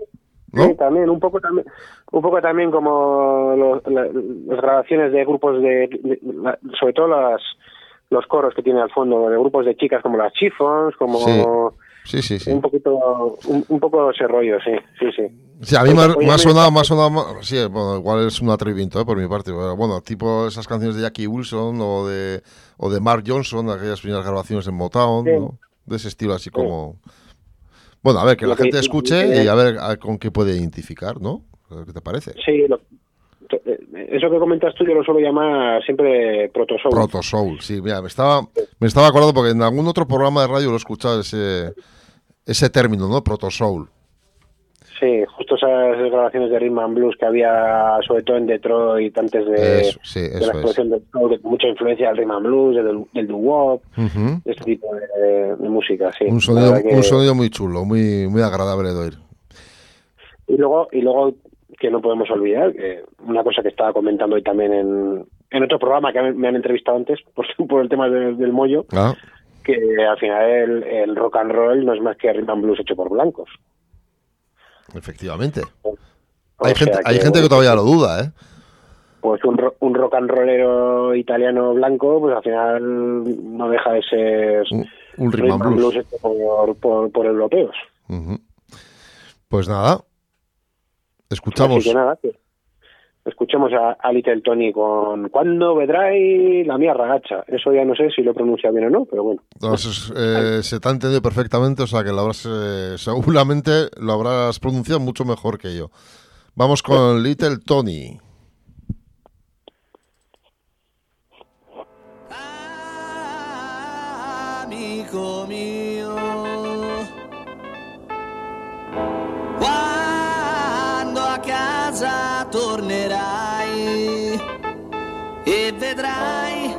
¿No? sí, también, un poco también, un poco también como los- la- las grabaciones de grupos de, de- la- sobre todo las los coros que tiene al fondo de grupos de chicas como las Chiffons, como Sí, sí, sí. un poquito, un, un poco ese rollo, sí, sí, sí. Sí, a mí me me ha sonado, me ha sonado sí, bueno, igual es un atrevimiento ¿eh? por mi parte, pero bueno, tipo esas canciones de Jackie Wilson o de, o de Mark Johnson, aquellas primeras grabaciones en Motown, Sí. ¿no? de ese estilo así como... Bueno, a ver, que la gente escuche y a ver con qué puede identificar, ¿no? ¿Qué te parece? Sí, lo- eso que comentas tú yo lo suelo llamar siempre proto soul. Proto Soul, sí, mira, me estaba, me estaba acordando porque en algún otro programa de radio lo he escuchado ese, ese término, ¿no? Proto Soul. Sí, justo esas grabaciones de rhythm and blues que había sobre todo en Detroit antes de, Eso, sí, de eso la es. explosión del de mucha influencia del rhythm and blues, del, del doo-wop, Ujú. de este tipo de, de música, sí. Un La sonido, que- un sonido muy chulo, muy, muy agradable de oír. Y luego, y luego que no podemos olvidar, que una cosa que estaba comentando hoy también en, en otro programa que me han entrevistado antes por, por el tema del, del mollo, Ah, que al final el, el rock and roll no es más que rhythm and blues hecho por blancos. efectivamente. O Hay, gente, hay que, gente que todavía lo duda, ¿eh? Pues un, ro- un rock and rollero italiano blanco, pues al final no deja de ser Un rhythm and blues. hecho por, por, por europeos. Pues nada, escuchamos. Así que nada, que escuchemos a, a Little Tony con ¿Cuándo vedrai la mía ragazza? Eso ya no sé si lo pronuncia bien o no, pero bueno. Entonces, eh, se te ha entendido perfectamente, o sea que lo habrás, eh, seguramente lo habrás pronunciado mucho mejor que yo. Vamos con Little Tony. Casa tornerai e vedrai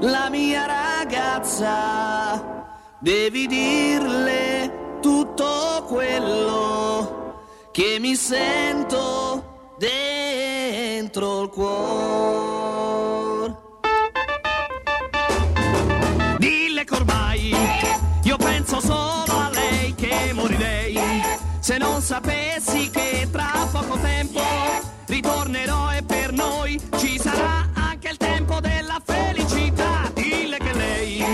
la mia ragazza, devi dirle tutto quello che mi sento dentro il cuore. Dille che ormai io penso solo a lei che morirei se non sapessi ragazzi che tra poco tempo ritornerò e per noi ci sarà anche il tempo della felicità. Dille che lei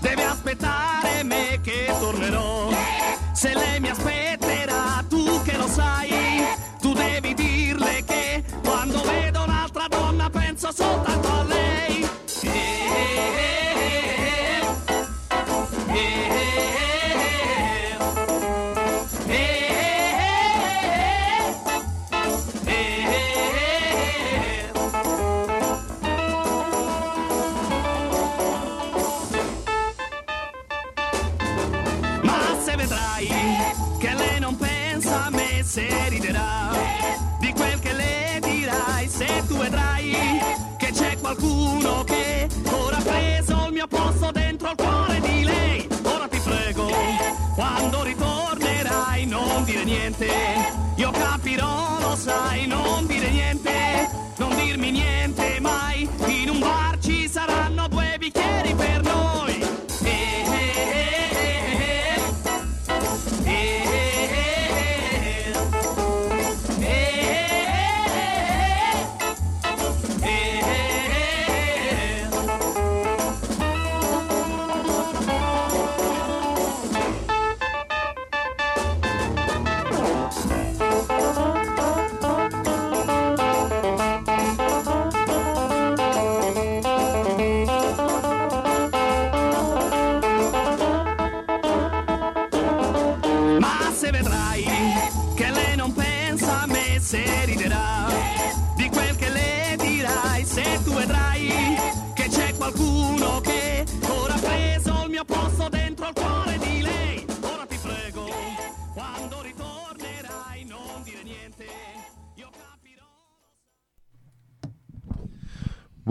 deve aspettare me che tornerò. Se lei mi aspetterà, tu che lo sai, tu devi dirle che quando vedo un'altra donna penso soltanto qualcuno che ora ha preso il mio posto dentro il cuore di lei. Ora ti prego, quando ritornerai non dire niente, io capirò, lo sai, non dire niente, non dirmi niente mai, in un bar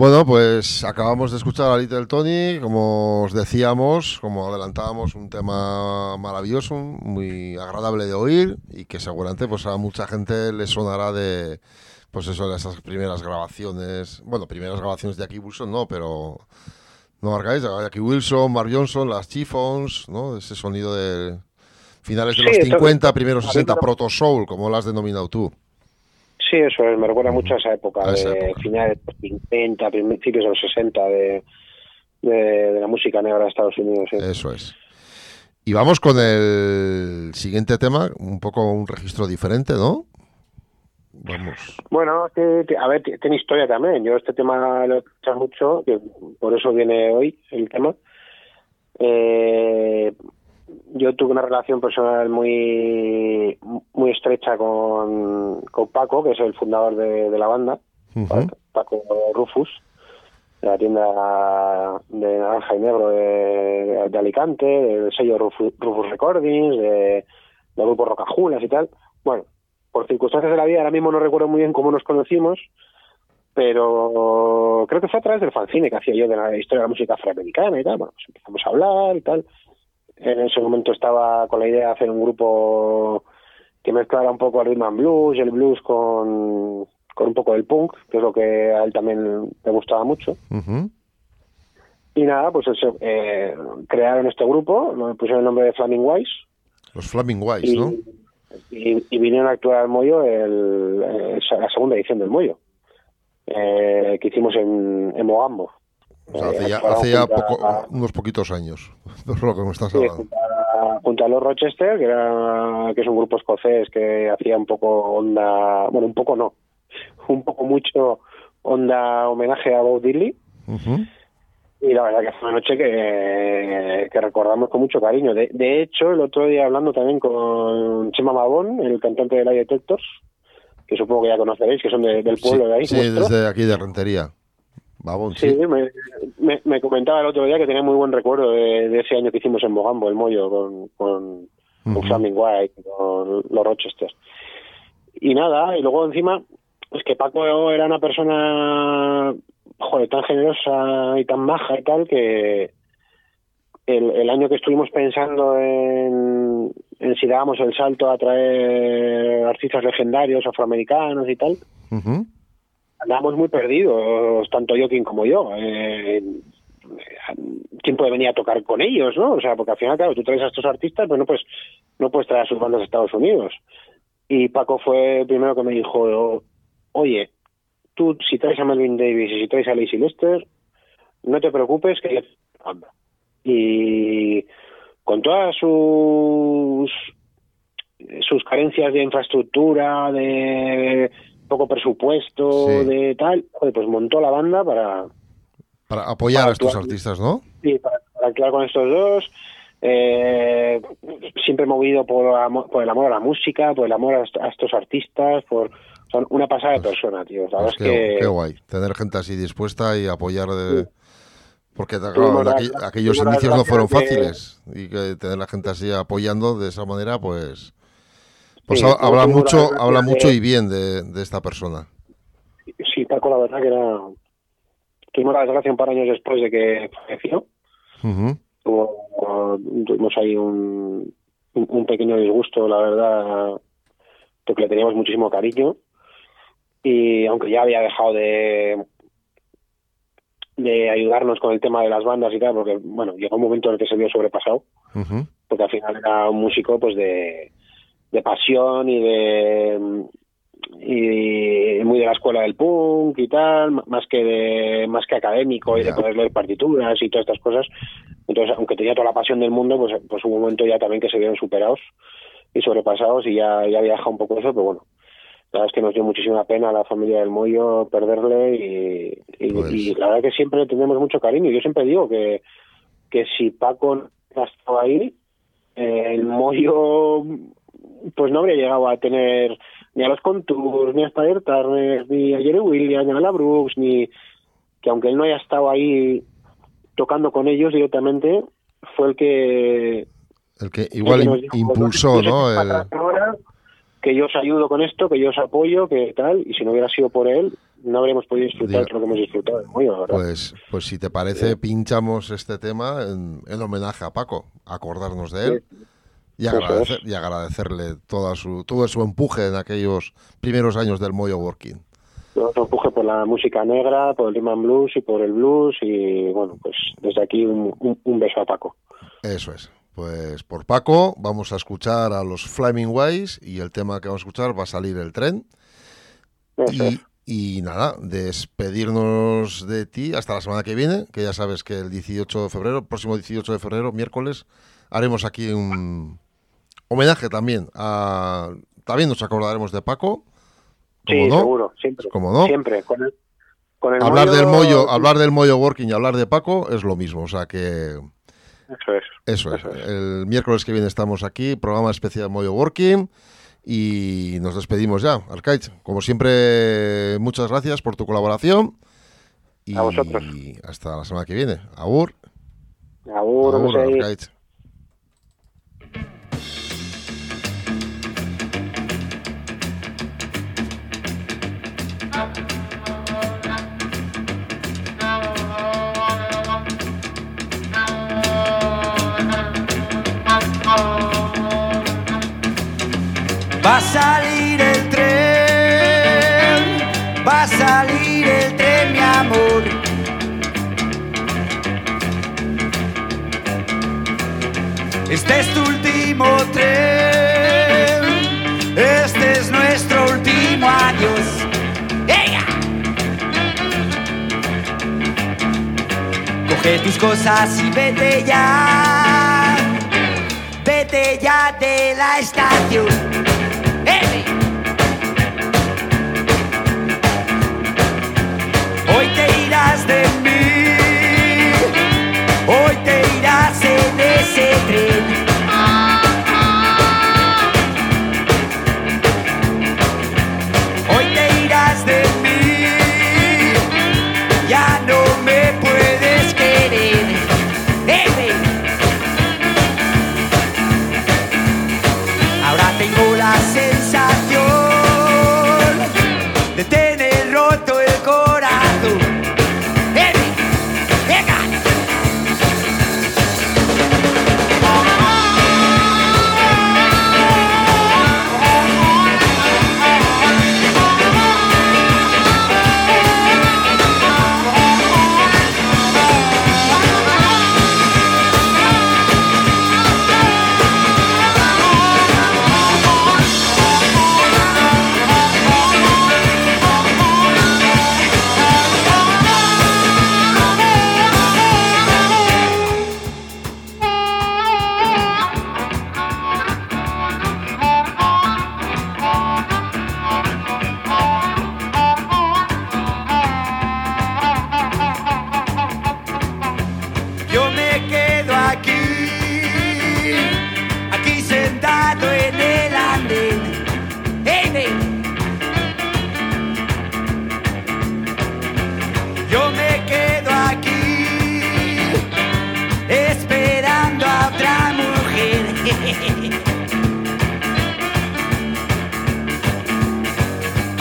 Bueno, pues acabamos de escuchar a Little Tony, como os decíamos, como adelantábamos, un tema maravilloso, muy agradable de oír y que seguramente pues a mucha gente le sonará de pues eso de esas primeras grabaciones, bueno, primeras grabaciones de Jackie Wilson no, pero no marcáis, Jackie Wilson, Mark Johnson, las Chiffons, ¿no? Ese sonido de finales de Sí, los esto- 50, primeros a mí 60, me- proto soul, como lo has denominado tú. Sí, eso es, me recuerda mucho a esa época, A esa de finales de los 50, principios de los 60, de, de, de la música negra de Estados Unidos. sí. Eso es. Y vamos con el siguiente tema, un poco un registro diferente, ¿no? Vamos. Bueno, que- que- a ver, tiene historia también. Yo este tema lo he escuchado mucho, que por eso viene hoy el tema. Eh, yo tuve una relación personal muy muy estrecha con, con Paco, que es el fundador de, de la banda, Paco Rufus, de la tienda de Naranja y Negro de, de Alicante, del sello Rufus, Rufus Recordings, de, del grupo Rocajulas y tal. Bueno, por circunstancias de la vida, ahora mismo no recuerdo muy bien cómo nos conocimos, pero creo que fue a través del fanzine que hacía yo de la historia de la música afroamericana y tal. Bueno, pues empezamos a hablar y tal. En ese momento estaba con la idea de hacer un grupo que mezclara un poco el rhythm and blues y el blues con, con un poco del punk, que es lo que a él también le gustaba mucho. Y nada, pues eso, eh, crearon este grupo, le pusieron el nombre de Flaming Wise Los Flaming Wise, y, ¿no? y, y vinieron a actuar al Moyo el, el- la segunda edición del Moyo, eh, que hicimos en, en Mogambo. O sea, hace Eh, ya, hace ya a- poco- unos poquitos años, de lo que me estás hablando. junto, a, junto a los Rochester, que, era, que es un grupo escocés que hacía un poco onda, bueno, un poco no, un poco mucho onda homenaje a Bob Dylan. Y la verdad que fue una noche que, que recordamos con mucho cariño. De, de hecho, el otro día hablando también con Chema Mabón, el cantante de Light Detectors, que supongo que ya conoceréis, que son de- del pueblo de ahí. Sí, nuestro. desde aquí de Rentería. Sí, sí. me, me, me comentaba el otro día que tenía muy buen recuerdo de, de ese año que hicimos en Mogambo, el Mollo, con, con, con Ujú. Flaming White, con los Rochester. Y nada, y luego encima, es que Paco era una persona, joder, tan generosa y tan maja y tal, que el, el año que estuvimos pensando en, en si dábamos el salto a traer artistas legendarios afroamericanos y tal. Andábamos muy perdidos, tanto Joaquín como yo. Eh, ¿Quién puede venir a tocar con ellos, no? O sea, porque al final, claro, tú traes a estos artistas, pero no puedes, traer a sus bandas a Estados Unidos. Y Paco fue el primero que me dijo, oye, tú si traes a Melvin Davis y si traes a Lacey Lester, no te preocupes que banda. Y con todas sus sus carencias de infraestructura, de poco presupuesto, Sí. de tal, pues montó la banda para, Para apoyar Para a estos artistas, ¿no? sí, para, para actuar con estos dos. Eh, siempre movido por, por el amor a la música, por el amor a, est- a estos artistas, por son una pasada de persona, tío. La Pues es que qué guay. Tener gente así dispuesta y apoyar de... Porque claro, Tuvimos en la- aqu- aquellos inicios no fueron fáciles. Y que tener la gente así apoyando de esa manera, pues... Pues Sí, habla mucho, habla de- mucho y bien de, de esta persona. Sí, Paco, la verdad que era... Tuvimos la desgracia un par de años después de que falleció. Tuvo- tuvimos ahí un, un, pequeño disgusto, la verdad, porque le teníamos muchísimo cariño. Y aunque ya había dejado de de ayudarnos con el tema de las bandas y tal, porque bueno, llegó un momento en el que se vio sobrepasado, porque al final era un músico pues de, de pasión y de y muy de la escuela del punk y tal, más que de más que académico y de poder leer partituras y todas estas cosas. Entonces, aunque tenía toda la pasión del mundo, pues pues hubo un momento ya también que se vieron superados y sobrepasados y ya ya había dejado un poco eso, pero bueno, la verdad es que nos dio muchísima pena a la familia del Moyo perderle y, y- Pues y la verdad que siempre le tenemos mucho cariño. Yo siempre digo que, que si Paco no ha estado ahí, eh, el Moyo pues no habría llegado a tener ni a los Contours, ni a Spider Turner, ni a Jerry Williams, ni a la Brooks, ni que aunque él no haya estado ahí tocando con ellos directamente, fue el que El que igual el que nos im- dijo, impulsó, "Yo sé ¿no? El- atrás ahora, que yo os ayudo con esto, que yo os apoyo, que tal, y si no hubiera sido por él, no habríamos podido disfrutar Diga- lo que hemos disfrutado la verdad. Pues, pues si te parece, pinchamos este tema en, en homenaje a Paco, acordarnos de él y, es. agradecerle toda su, todo su empuje en aquellos primeros años del Moyo Working. Yo empuje por la música negra, por el and blues y por el blues, y bueno, pues desde aquí un, un- un beso a Paco. Eso es. Pues por Paco vamos a escuchar a los Flaming Ways y el tema que vamos a escuchar va a salir el tren. Y, y nada, despedirnos de ti hasta la semana que viene, que ya sabes que el 18 de febrero, próximo 18 de febrero, miércoles, haremos aquí un homenaje también a... También nos acordaremos de Paco. Sí, seguro, siempre. ¿Cómo no? Siempre. Con el, con el Hablar del mollo, hablar del mollo working y hablar de Paco es lo mismo, o sea que Eso es. eso es. El miércoles que viene estamos aquí, programa especial Mollo Working y nos despedimos ya. Arcaich, como siempre, muchas gracias por tu colaboración y A vosotros. hasta la semana que viene. Agur. Agur, Agur, Va a salir el tren, va a salir el tren, mi amor. Este es tu último tren, este es nuestro último adiós. Coge tus cosas y vete ya, vete ya de la estación. De mí, hoy te irás en ese tren.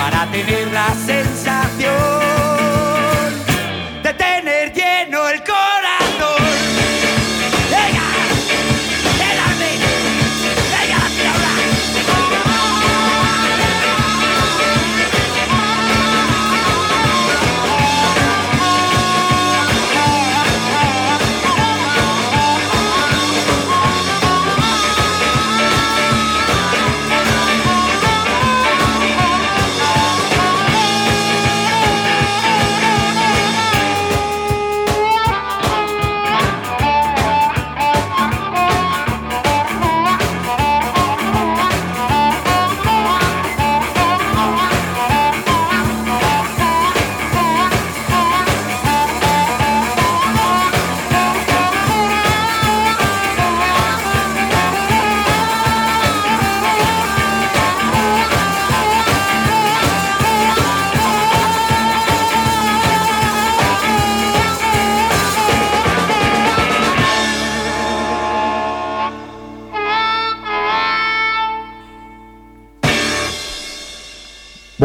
Para tener la sensación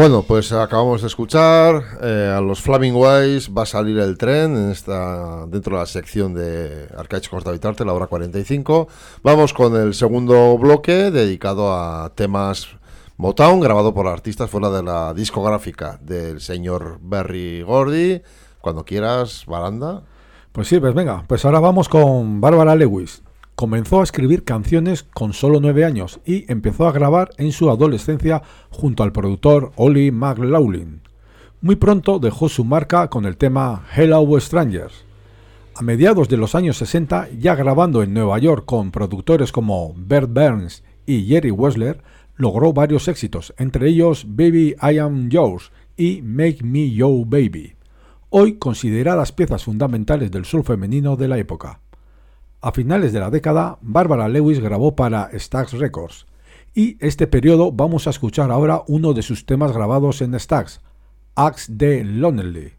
Bueno, pues acabamos de escuchar eh, a los Flaming Wise, va a salir el tren en esta, dentro de la sección de Arcade Cortavitarte, la hora 45. Vamos con el segundo bloque dedicado a temas Motown, grabado por artistas fuera de la discográfica del señor Berry Gordy. Cuando quieras, Baranda. Pues sí, pues venga, pues ahora vamos con Bárbara Lewis. Comenzó a escribir canciones con solo nueve años y empezó a grabar en su adolescencia junto al productor Ollie McLaughlin. Muy pronto dejó su marca con el tema Hello Strangers. A mediados de los años 60, ya grabando en Nueva York con productores como Bert Burns y Jerry Wessler, logró varios éxitos, entre ellos Baby I Am Yours y Make Me Yo Baby, hoy consideradas piezas fundamentales del soul femenino de la época. A finales de la década, Barbara Lewis grabó para Stax Records, y este periodo vamos a escuchar ahora uno de sus temas grabados en Stax, Axe de Lonely.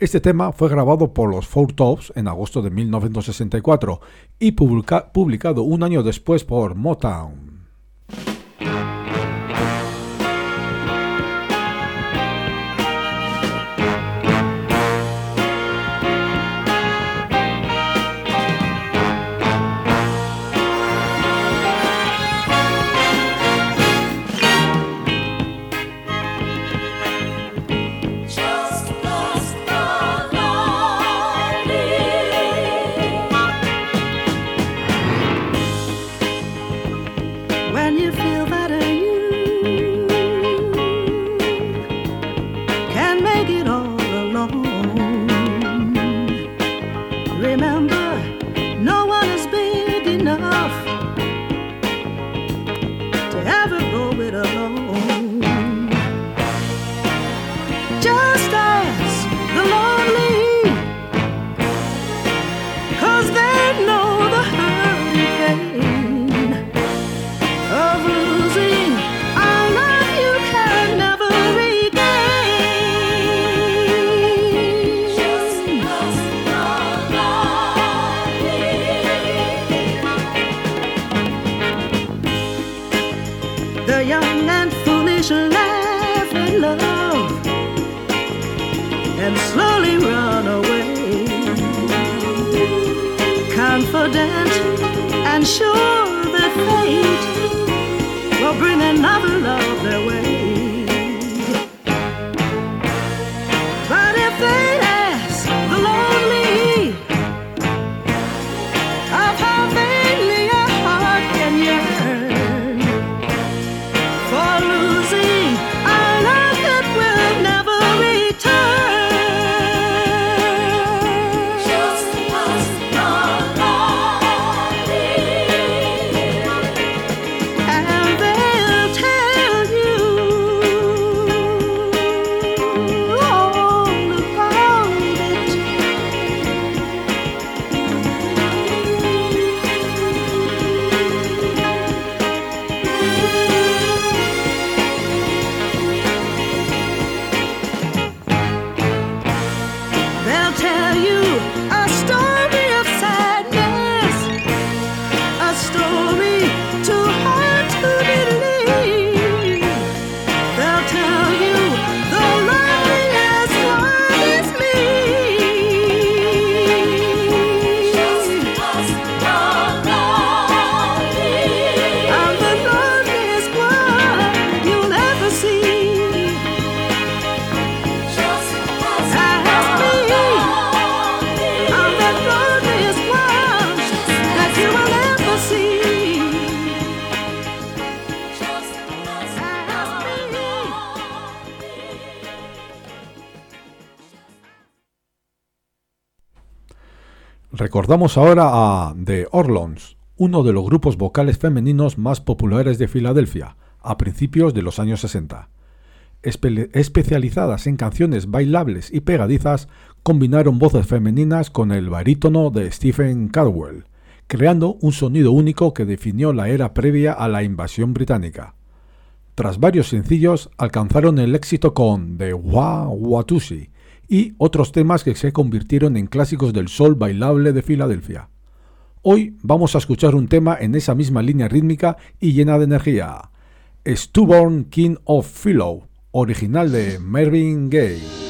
Este tema fue grabado por los Four Tops en agosto de 1964 y publica- publicado un año después por Motown. Young and foolish laugh at love and slowly run away. Confident and sure that fate will bring another love their way. Recordamos ahora a The Orlons, uno de los grupos vocales femeninos más populares de Filadelfia, a principios de los años 60. Espe- especializadas en canciones bailables y pegadizas, combinaron voces femeninas con el barítono de Stephen Caldwell, creando un sonido único que definió la era previa a la invasión británica. Tras varios sencillos, alcanzaron el éxito con The Wa Watusi y otros temas que se convirtieron en clásicos del soul bailable de Filadelfia. Hoy vamos a escuchar un tema en esa misma línea rítmica y llena de energía. Stubborn King of Philo, original de Marvin Gaye.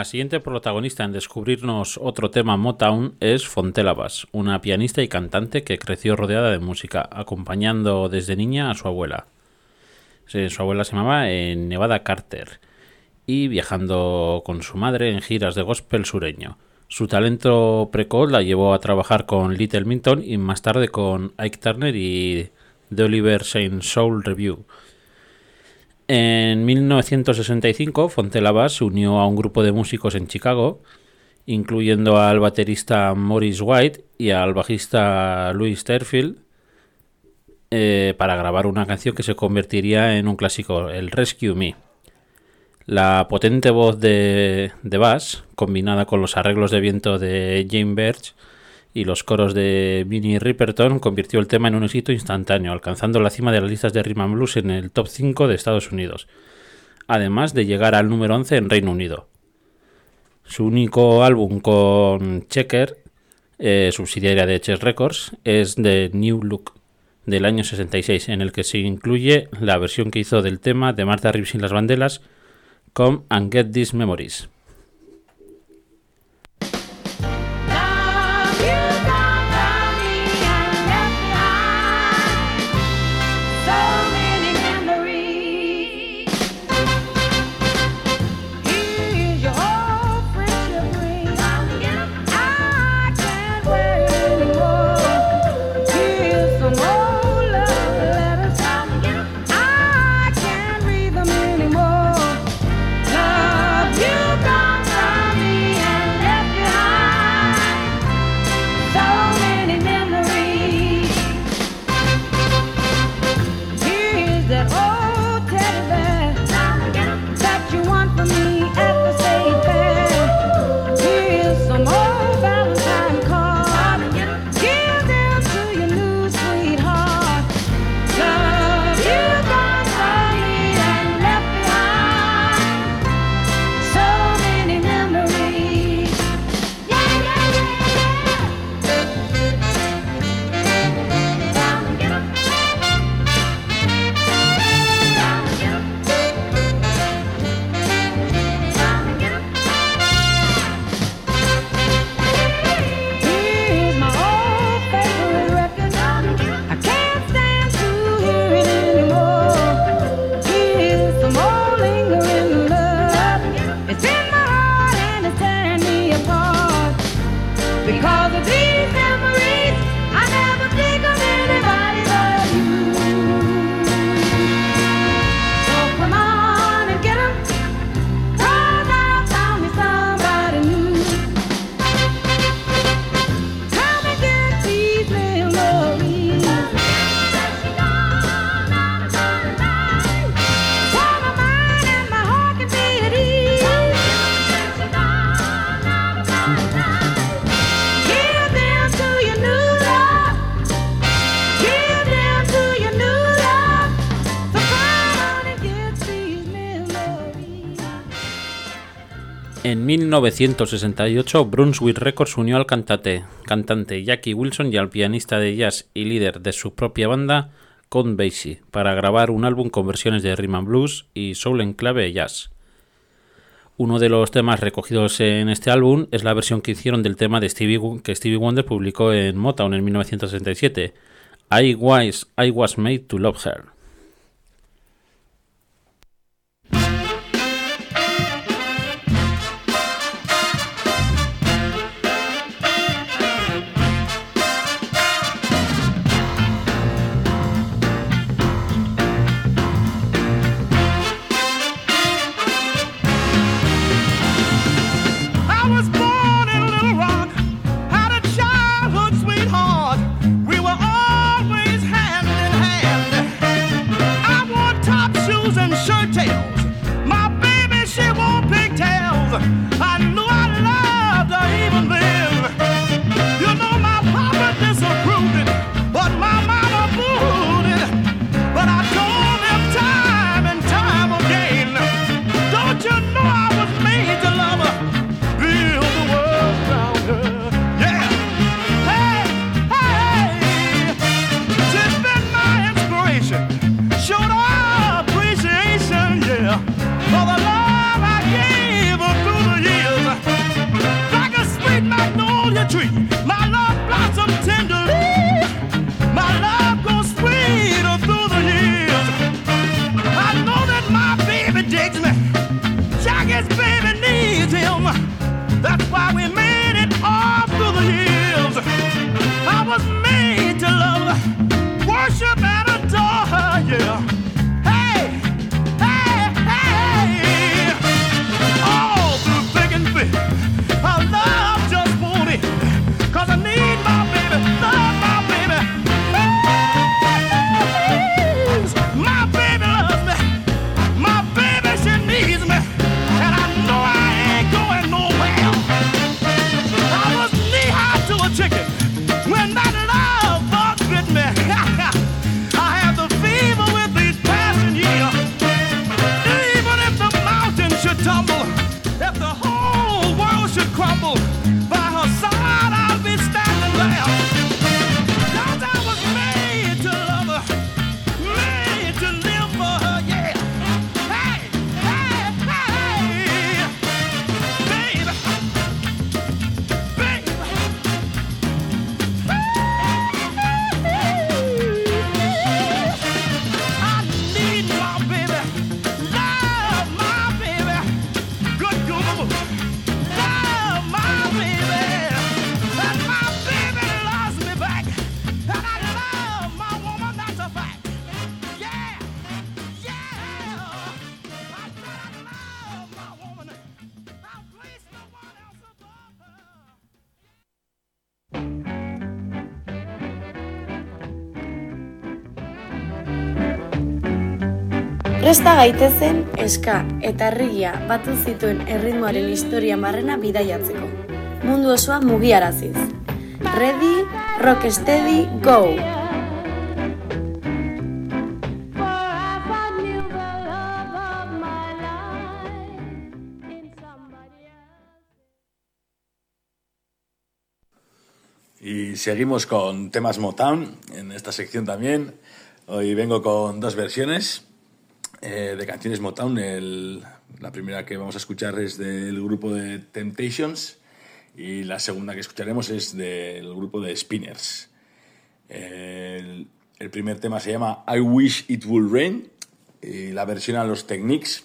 Nuestra siguiente protagonista en descubrirnos otro tema Motown es Fontella Bass, una pianista y cantante que creció rodeada de música, acompañando desde niña a su abuela. Su abuela se llamaba eh, Nevada Carter y viajando con su madre en giras de gospel sureño. Su talento precoz la llevó a trabajar con Little Minton y más tarde con Ike Turner y The Oliver Saint Soul Review. En 1965, Fontella Bass se unió a un grupo de músicos en Chicago, incluyendo al baterista Morris White y al bajista Louis Sterfield, eh, para grabar una canción que se convertiría en un clásico, el Rescue Me. La potente voz de, de Bass, combinada con los arreglos de viento de Jane Birch y los coros de Minnie Riperton, convirtió el tema en un éxito instantáneo, alcanzando la cima de las listas de Rhythm and Blues en el top 5 de Estados Unidos, además de llegar al número 11 en Reino Unido. Su único álbum con Checker, eh, subsidiaria de Chess Records, es The New Look del año 66, en el que se incluye la versión que hizo del tema de Martha Reeves y las Bandelas, Come and Get These Memories. 1968, Brunswick Records unió al cantante, Jackie Wilson y al pianista de jazz y líder de su propia banda, Count Basie, para grabar un álbum con versiones de rhythm and blues y soul en clave jazz. Uno de los temas recogidos en este álbum es la versión que hicieron del tema de Stevie, que Stevie Wonder publicó en Motown en 1967, I Was, I Was Made to Love Her. Presta gaitezen eska eta herrigia batu zituen erritmoaren historia marrena bidaiatzeko. Mundu osoa mugiaraziz. Ready, rock steady, go! Y seguimos con temas Motown en esta sección también. Hoy vengo con dos versiones eh, de canciones Motown. La primera que vamos a escuchar es del grupo de Temptations y la segunda que escucharemos es del grupo de Spinners. El, primer tema se llama I Wish It Would Rain y la versión a los Techniques.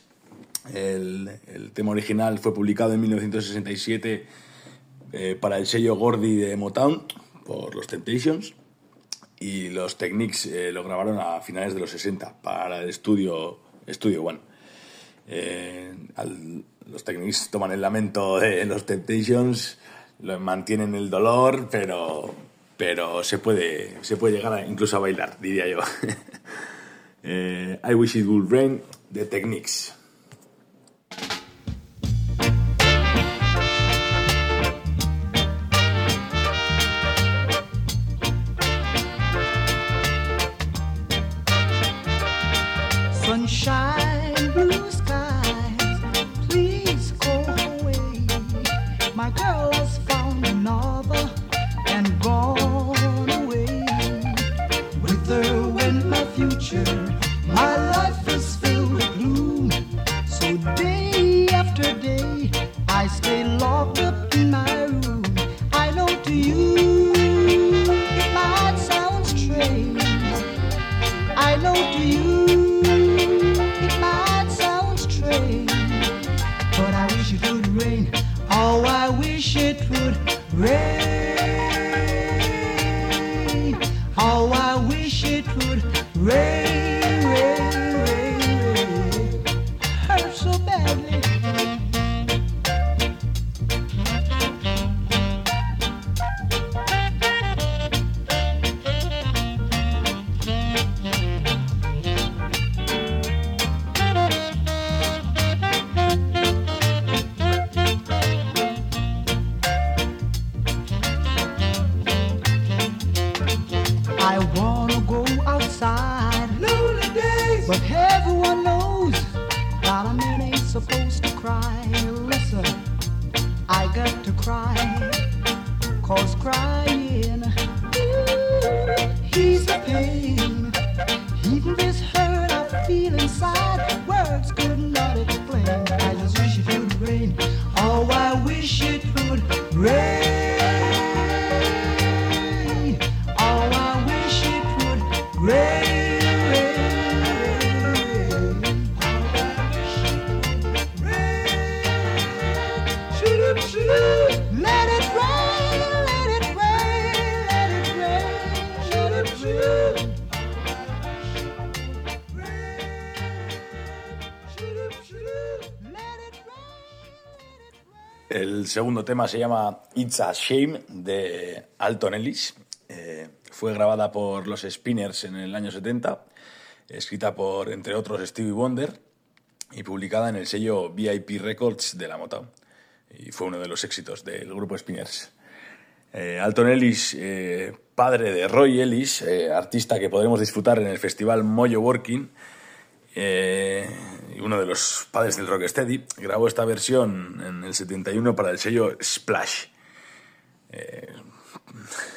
El, el tema original fue publicado en 1967 eh, para el sello Gordy de Motown por los Temptations y los Techniques eh, lo grabaron a finales de los 60 para el estudio Studio One. Eh, los Techniques toman el lamento de los Temptations, lo- mantienen el dolor, pero, pero se, puede, se puede llegar a- incluso a bailar, diría yo. Eh, I Wish It Would Rain de Techniques. Sunshine, Rain. Segundo tema se llama It's a Shame de Alton Ellis. Eh, fue grabada por los Spinners en el año 70, escrita por, entre otros, Stevie Wonder y publicada en el sello VIP Records de la Motown. Y fue uno de los éxitos del grupo Spinners. Eh, Alton Ellis, eh, padre de Roy Ellis, artista que podremos disfrutar en el festival Mojo Working, eh, uno de los padres del Rocksteady, grabó esta versión en el 71 para el sello Splash. Eh,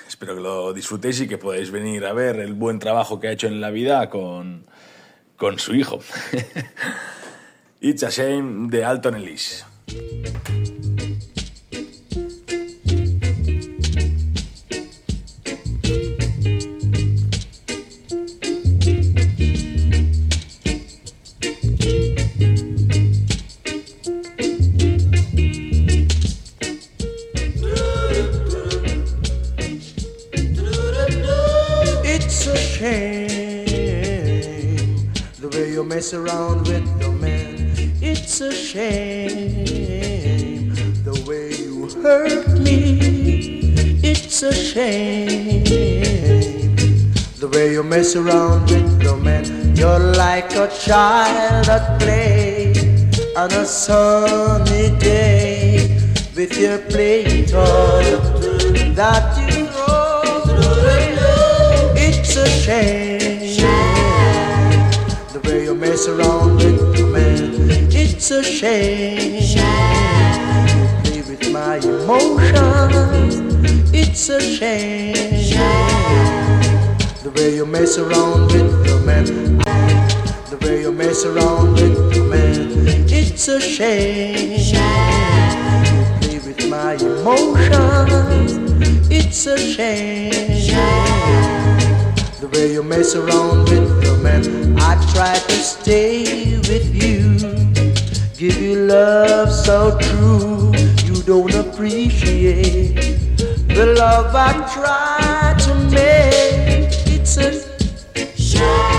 espero que lo disfrutéis y que podáis venir a ver el buen trabajo que ha hecho en la vida con, con su hijo. It's a Shame de Alton Ellis. Shame the way you mess around with the man. It's a shame the way you hurt me. It's a shame the way you mess around with the man. You're like a child at play on a sunny day with your play toy that you A shame the way you mess around with the man. It's a shame. you Play with my emotions. It's a shame the way you mess around with the man. The way you mess around with the man. It's a shame. you Play with my emotions. It's a shame. The way you mess around with the man. I try to stay with you. Give you love so true. You don't appreciate the love I try to make. It's a shame.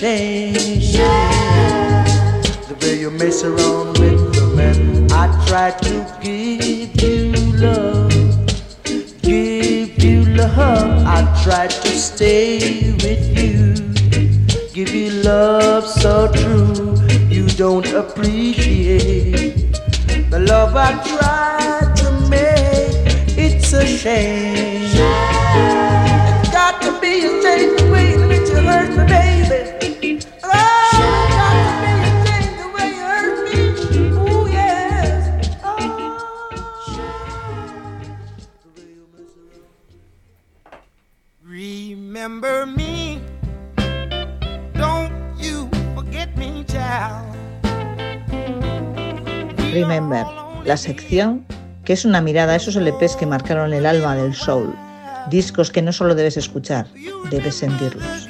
Shame the way you mess around with the man. I try to give you love, give you love. I try to stay with you. Give you love so true, you don't appreciate the love I tried to make. It's a shame. La sección que es una mirada a esos LPs que marcaron el alma del soul. Discos que no solo debes escuchar, debes sentirlos.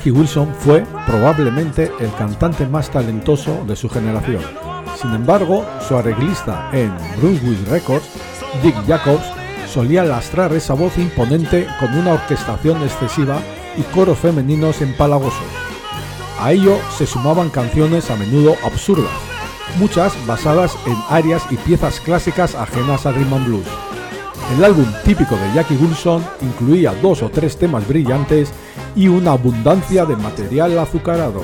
Jackie Wilson fue probablemente el cantante más talentoso de su generación. Sin embargo, su arreglista en Brunswick Records, Dick Jacobs, solía lastrar esa voz imponente con una orquestación excesiva y coros femeninos empalagosos. A ello se sumaban canciones a menudo absurdas, muchas basadas en arias y piezas clásicas ajenas al rhythm and blues. El álbum típico de Jackie Wilson incluía dos o tres temas brillantes y una abundancia de material azucarado.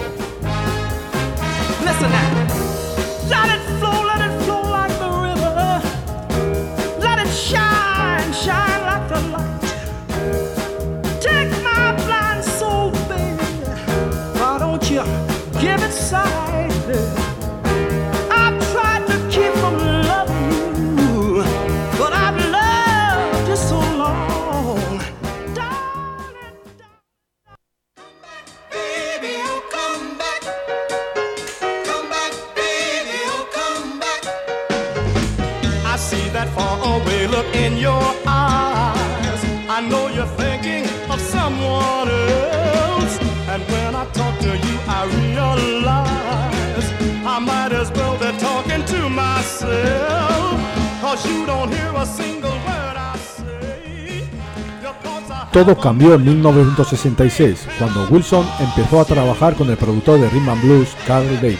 Todo cambió en 1966, cuando Wilson empezó a trabajar con el productor de rhythm and blues Carl Davis,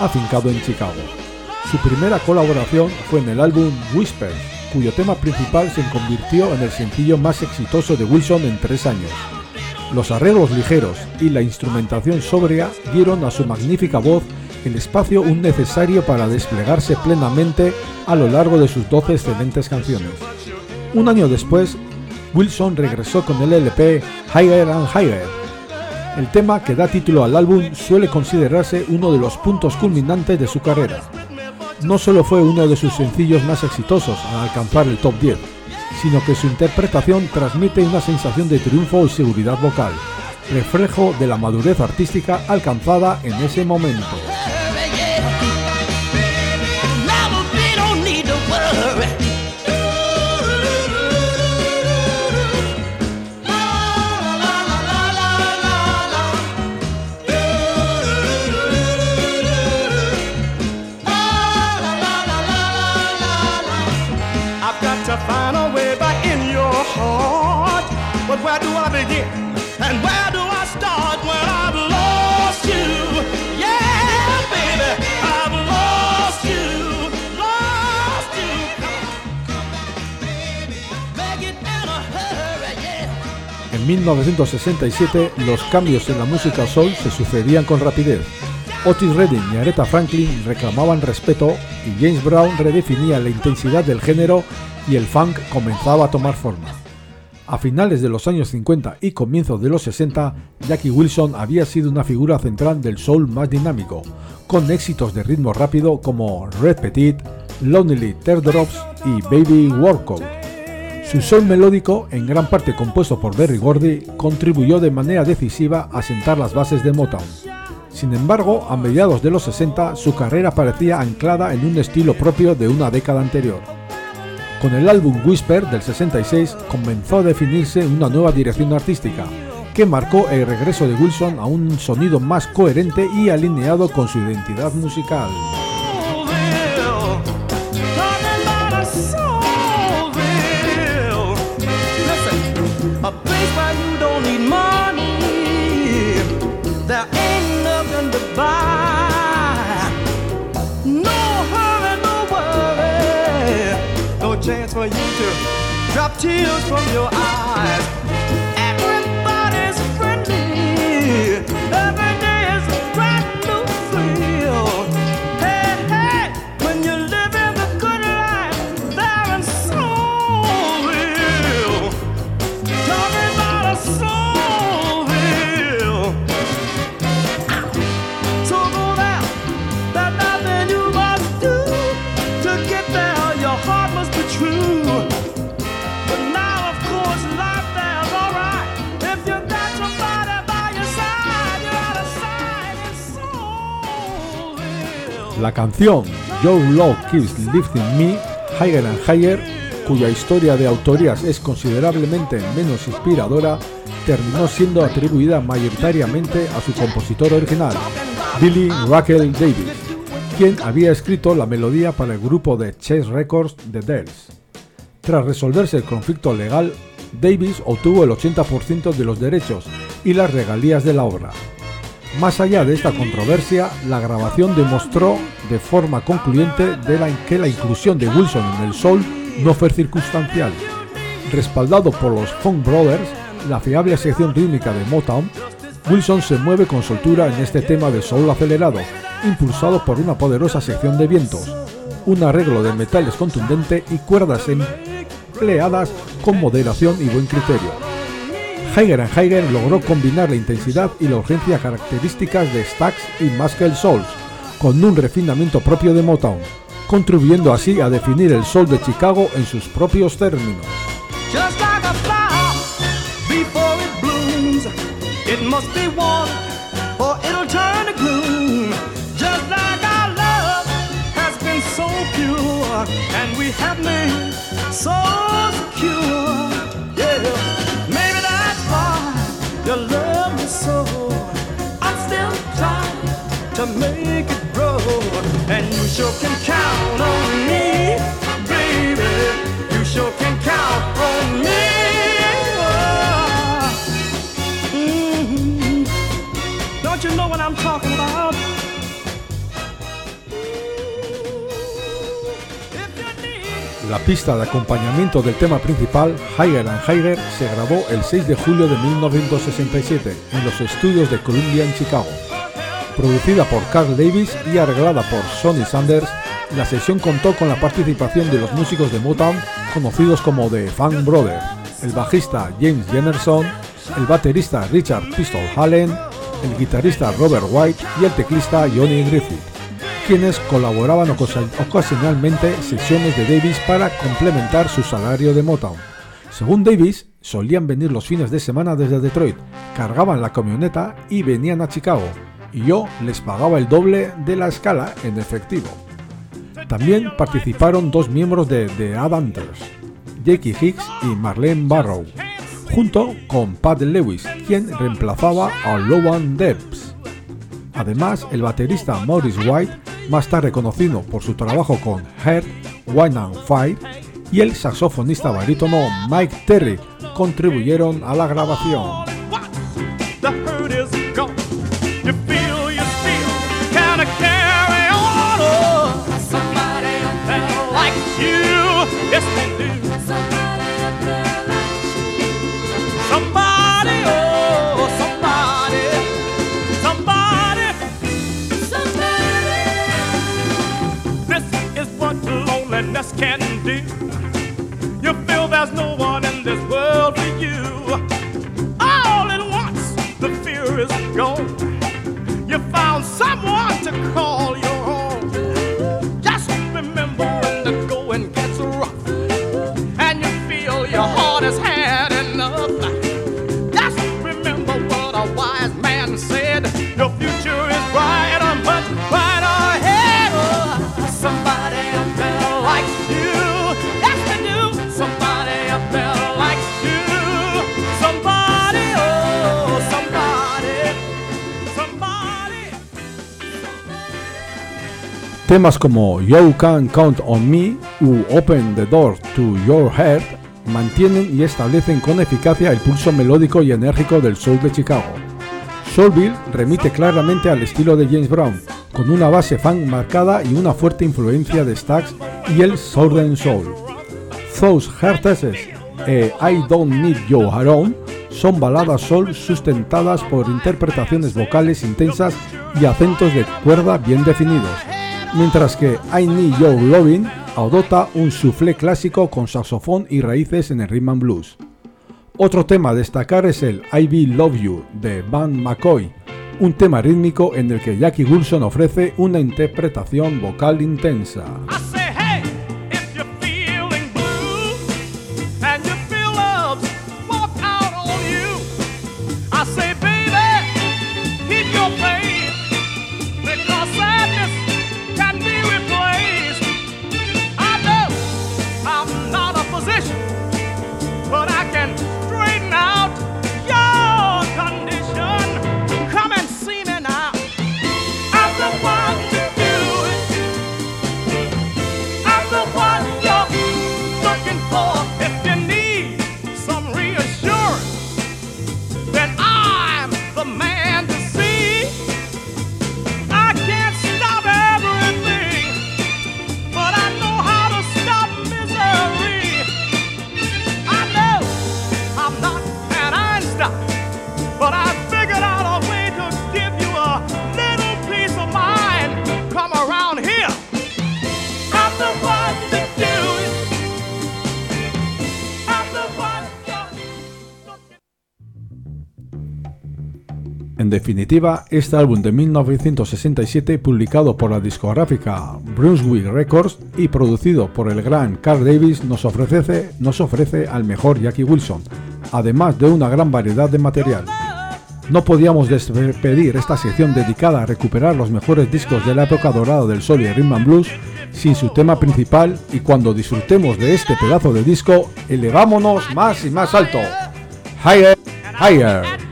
afincado en Chicago. Su primera colaboración fue en el álbum Whispers, cuyo tema principal se convirtió en el sencillo más exitoso de Wilson en tres años. Los arreglos ligeros y la instrumentación sobria dieron a su magnífica voz el espacio un necesario para desplegarse plenamente a lo largo de sus 12 excelentes canciones. Un año después, Wilson regresó con el LP Higher and Higher. El tema que da título al álbum suele considerarse uno de los puntos culminantes de su carrera. No solo fue uno de sus sencillos más exitosos al alcanzar el top 10, sino que su interpretación transmite una sensación de triunfo y seguridad vocal, reflejo de la madurez artística alcanzada en ese momento. En 1967, los cambios en la música soul se sucedían con rapidez. Otis Redding y Aretha Franklin reclamaban respeto y James Brown redefinía la intensidad del género y el funk comenzaba a tomar forma. A finales de los años 50 y comienzos de los 60, Jackie Wilson había sido una figura central del soul más dinámico, con éxitos de ritmo rápido como Red Petit, Lonely Teardrops y Baby Workout. Su soul melódico, en gran parte compuesto por Berry Gordy, contribuyó de manera decisiva a sentar las bases de Motown. Sin embargo, a mediados de los 60 su carrera parecía anclada en un estilo propio de una década anterior. Con el álbum Whisper del 66 comenzó a definirse una nueva dirección artística, que marcó el regreso de Wilson a un sonido más coherente y alineado con su identidad musical. A place where you don't need money. There ain't nothing to buy. No hurry, no worry. No chance for you to drop tears from your eyes. La canción Your Love Keeps Lifting Me, Higher and Higher, cuya historia de autorías es considerablemente menos inspiradora, terminó siendo atribuida mayoritariamente a su compositor original, Billy Raquel Davis, quien había escrito la melodía para el grupo de Chess Records The Dells. Tras resolverse el conflicto legal, Davis obtuvo el 80% de los derechos y las regalías de la obra. Más allá de esta controversia, la grabación demostró de forma concluyente de la, que la inclusión de Wilson en el soul no fue circunstancial. Respaldado por los Funk Brothers, la fiable sección rítmica de Motown, Wilson se mueve con soltura en este tema de soul acelerado, impulsado por una poderosa sección de vientos, un arreglo de metales contundente y cuerdas empleadas con moderación y buen criterio. Higher and Higher logró combinar la intensidad y la urgencia características de Stax y Muscle Souls, con un refinamiento propio de Motown, contribuyendo así a definir el soul de Chicago en sus propios términos. And we have made you love me so. I'm still trying to make it grow, and you sure can count on me, baby. You sure can count on me. Oh, mhm. Don't you know what I'm talking about? La pista de acompañamiento del tema principal, Higher and Higher, se grabó el 6 de julio de 1967 en los estudios de Columbia en Chicago. Producida por Carl Davis y arreglada por Sonny Sanders, la sesión contó con la participación de los músicos de Motown conocidos como The Funk Brothers, el bajista James Jennerson, el baterista Richard Pistol Allen, el guitarrista Robert White y el teclista Johnny Griffith, quienes colaboraban ocasi- ocasionalmente sesiones de Davis para complementar su salario de Motown. Según Davis, solían venir los fines de semana desde Detroit, cargaban la camioneta y venían a Chicago, y yo les pagaba el doble de la escala en efectivo. También participaron dos miembros de The Adanters, Jackie Hicks y Marlene Barrow, junto con Pat Lewis, quien reemplazaba a Lowan Debs. Además, el baterista Maurice White, más tarde conocido por su trabajo con Heart, Wine and Fire, y el saxofonista barítono Mike Terry contribuyeron a la grabación. Loneliness can do. You feel there's no one in this world for you. All at once, the fear is gone. You found someone to call Temas como You Can Count on Me u Open the Door to Your Heart mantienen y establecen con eficacia el pulso melódico y enérgico del soul de Chicago. Soulville remite claramente al estilo de James Brown, con una base funk marcada y una fuerte influencia de Stax y el Southern Soul. Those Heartesses e I Don't Need You Around son baladas soul sustentadas por interpretaciones vocales intensas y acentos de cuerda bien definidos, mientras que I Need Your Loving adopta un soufflé clásico con saxofón y raíces en el rhythm and blues. Otro tema a destacar es el I Be Love You de Van McCoy, un tema rítmico en el que Jackie Wilson ofrece una interpretación vocal intensa. Definitiva, este álbum de 1967, publicado por la discográfica Brunswick Records y producido por el gran Carl Davis, nos ofrece, al mejor Jackie Wilson, además de una gran variedad de material. No podíamos despedir esta sección dedicada a recuperar los mejores discos de la época dorada del soul y rhythm and blues sin su tema principal y cuando disfrutemos de este pedazo de disco, elevámonos más y más alto. Higher, higher.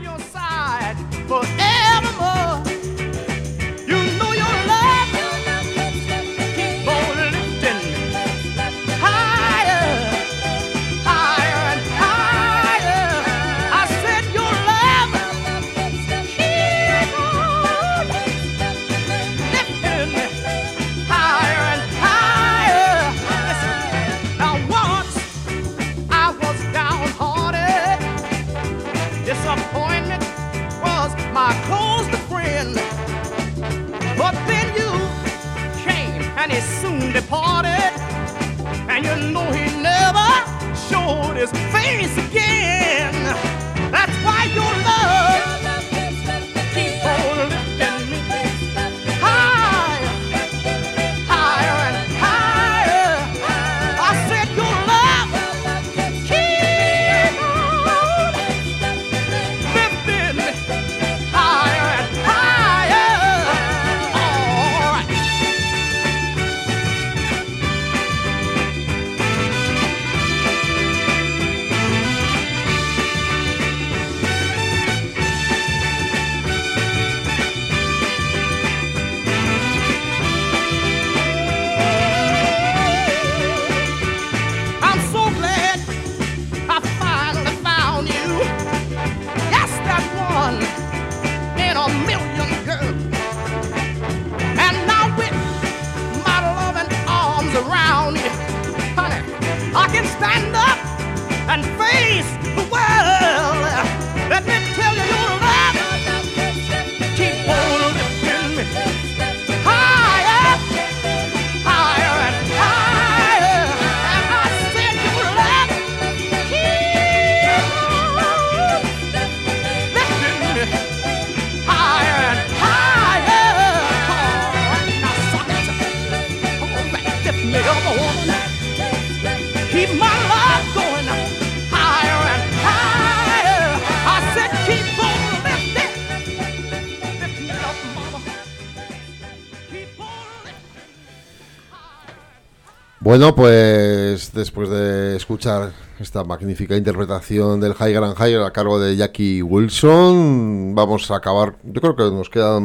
Bueno, pues después de escuchar esta magnífica interpretación del Higher and Higher a cargo de Jackie Wilson, vamos a acabar. Yo creo que nos queda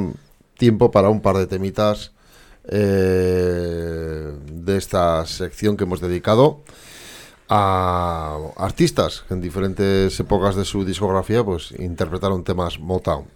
tiempo para un par de temitas eh, de esta sección que hemos dedicado a artistas que en diferentes épocas de su discografía pues interpretaron temas Motown.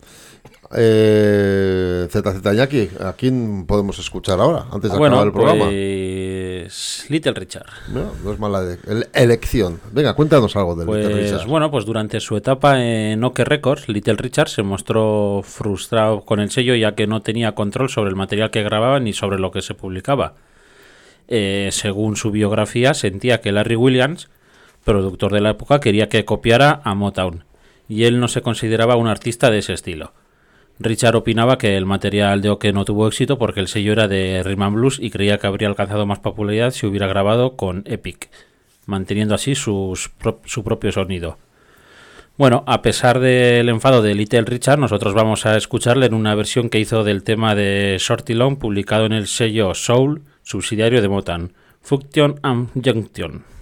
Eh, ZZ Iñaki, ¿a quién podemos escuchar ahora, antes de bueno, acabar el programa? pues Little Richard. No, no es mala de- ele- elección. Venga, cuéntanos algo del Little Pues Richard. bueno, pues durante su etapa en Oke Records, Little Richard se mostró frustrado con el sello ya que no tenía control sobre el material que grababa ni sobre lo que se publicaba. Eh, según su biografía, sentía que Larry Williams, productor de la época, quería que copiara a Motown, y él no se consideraba un artista de ese estilo. Richard opinaba que el material de Oke no tuvo éxito porque el sello era de Rhythm Blues y creía que habría alcanzado más popularidad si hubiera grabado con Epic, manteniendo así su propio sonido. Bueno, a pesar del enfado de Little Richard, nosotros vamos a escucharle en una versión que hizo del tema de Shorty Long, publicado en el sello Soul, subsidiario de Motown, Function and Junction.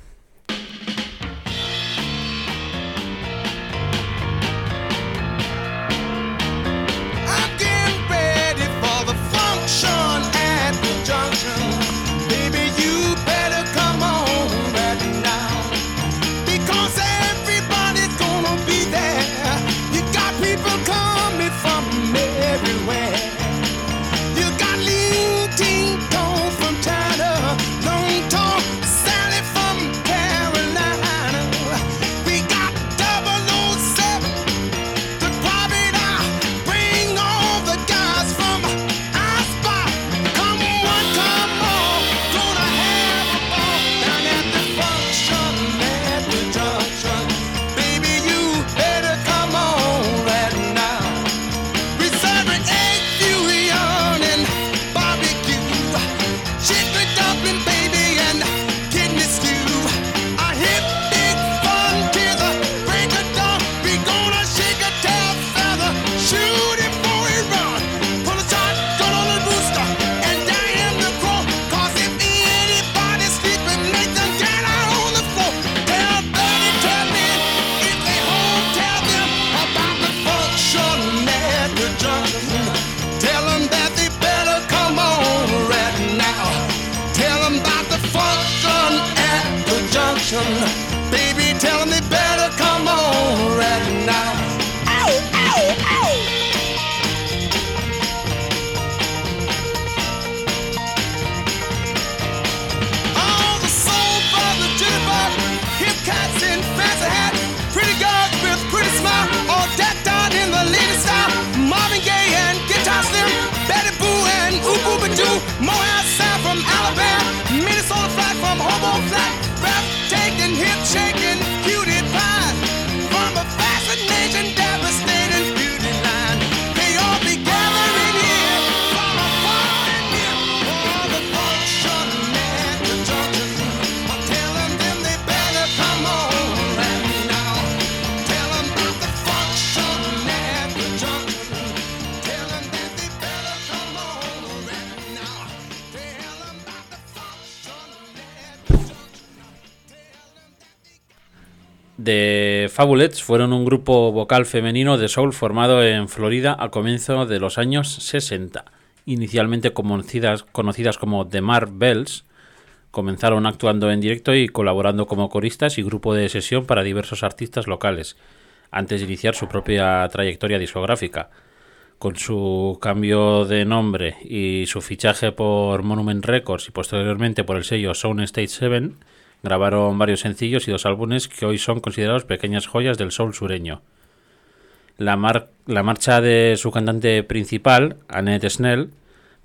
Take The Fabulets fueron un grupo vocal femenino de soul formado en Florida a comienzos de los años 60. Inicialmente conocidas, como The Mar Bells, comenzaron actuando en directo y colaborando como coristas y grupo de sesión para diversos artistas locales, antes de iniciar su propia trayectoria discográfica. Con su cambio de nombre y su fichaje por Monument Records y posteriormente por el sello Sound State 7, grabaron varios sencillos y dos álbumes que hoy son considerados pequeñas joyas del soul sureño. La, la marcha de su cantante principal, Annette Snell,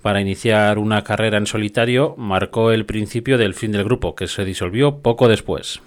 para iniciar una carrera en solitario marcó el principio del fin del grupo, que se disolvió poco después.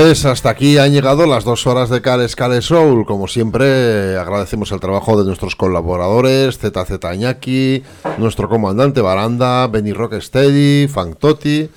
Pues hasta aquí han llegado las dos horas de Cales Cales Soul. Como siempre, agradecemos el trabajo de nuestros colaboradores, ZZ Iñaki, nuestro comandante Baranda, Benny Rocksteady, Frank Totti,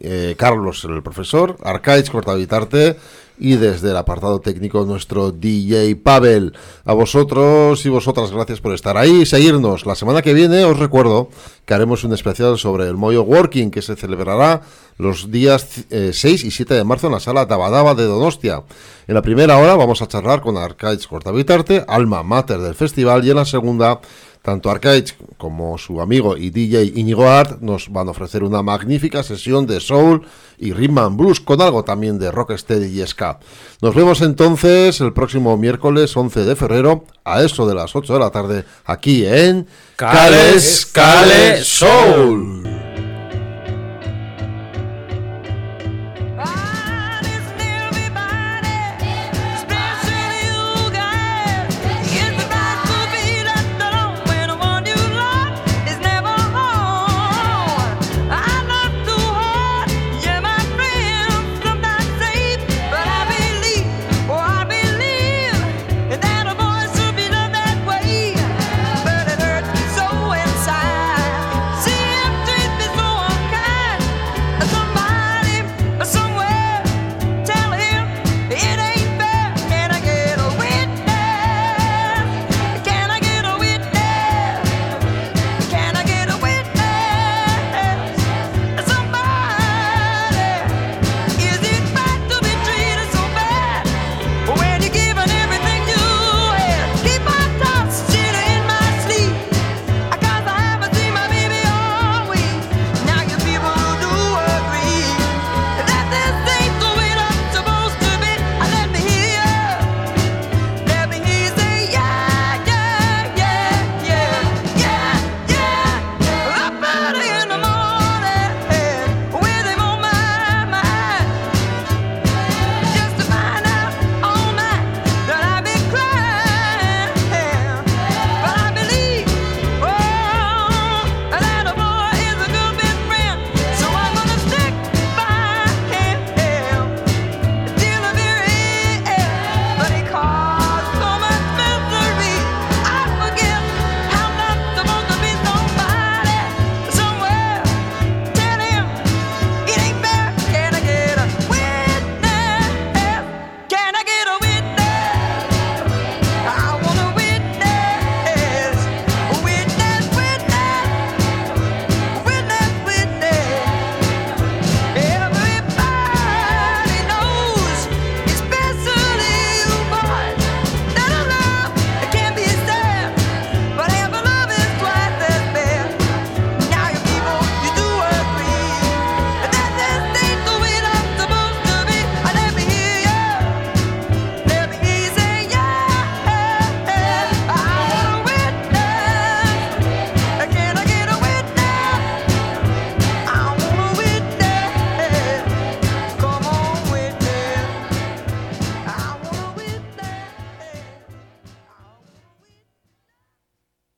eh, Carlos el profesor, Arcaiz Cortavitarte y desde el apartado técnico nuestro DJ Pavel. A vosotros y vosotras gracias por estar ahí y seguirnos. La semana que viene os recuerdo que haremos un especial sobre el Moyo Working que se celebrará los días eh, 6 y 7 de marzo en la sala Dabadaba de Donostia. En la primera hora vamos a charlar con Arcaiz Cortavitarte, alma mater del festival, y en la segunda tanto Arcaiz como su amigo y DJ Íñigo Art nos van a ofrecer una magnífica sesión de soul y rhythm and blues con algo también de rocksteady y ska. Nos vemos entonces el próximo miércoles 11 de febrero a eso de las 8 de la tarde aquí en Cales Cales Soul.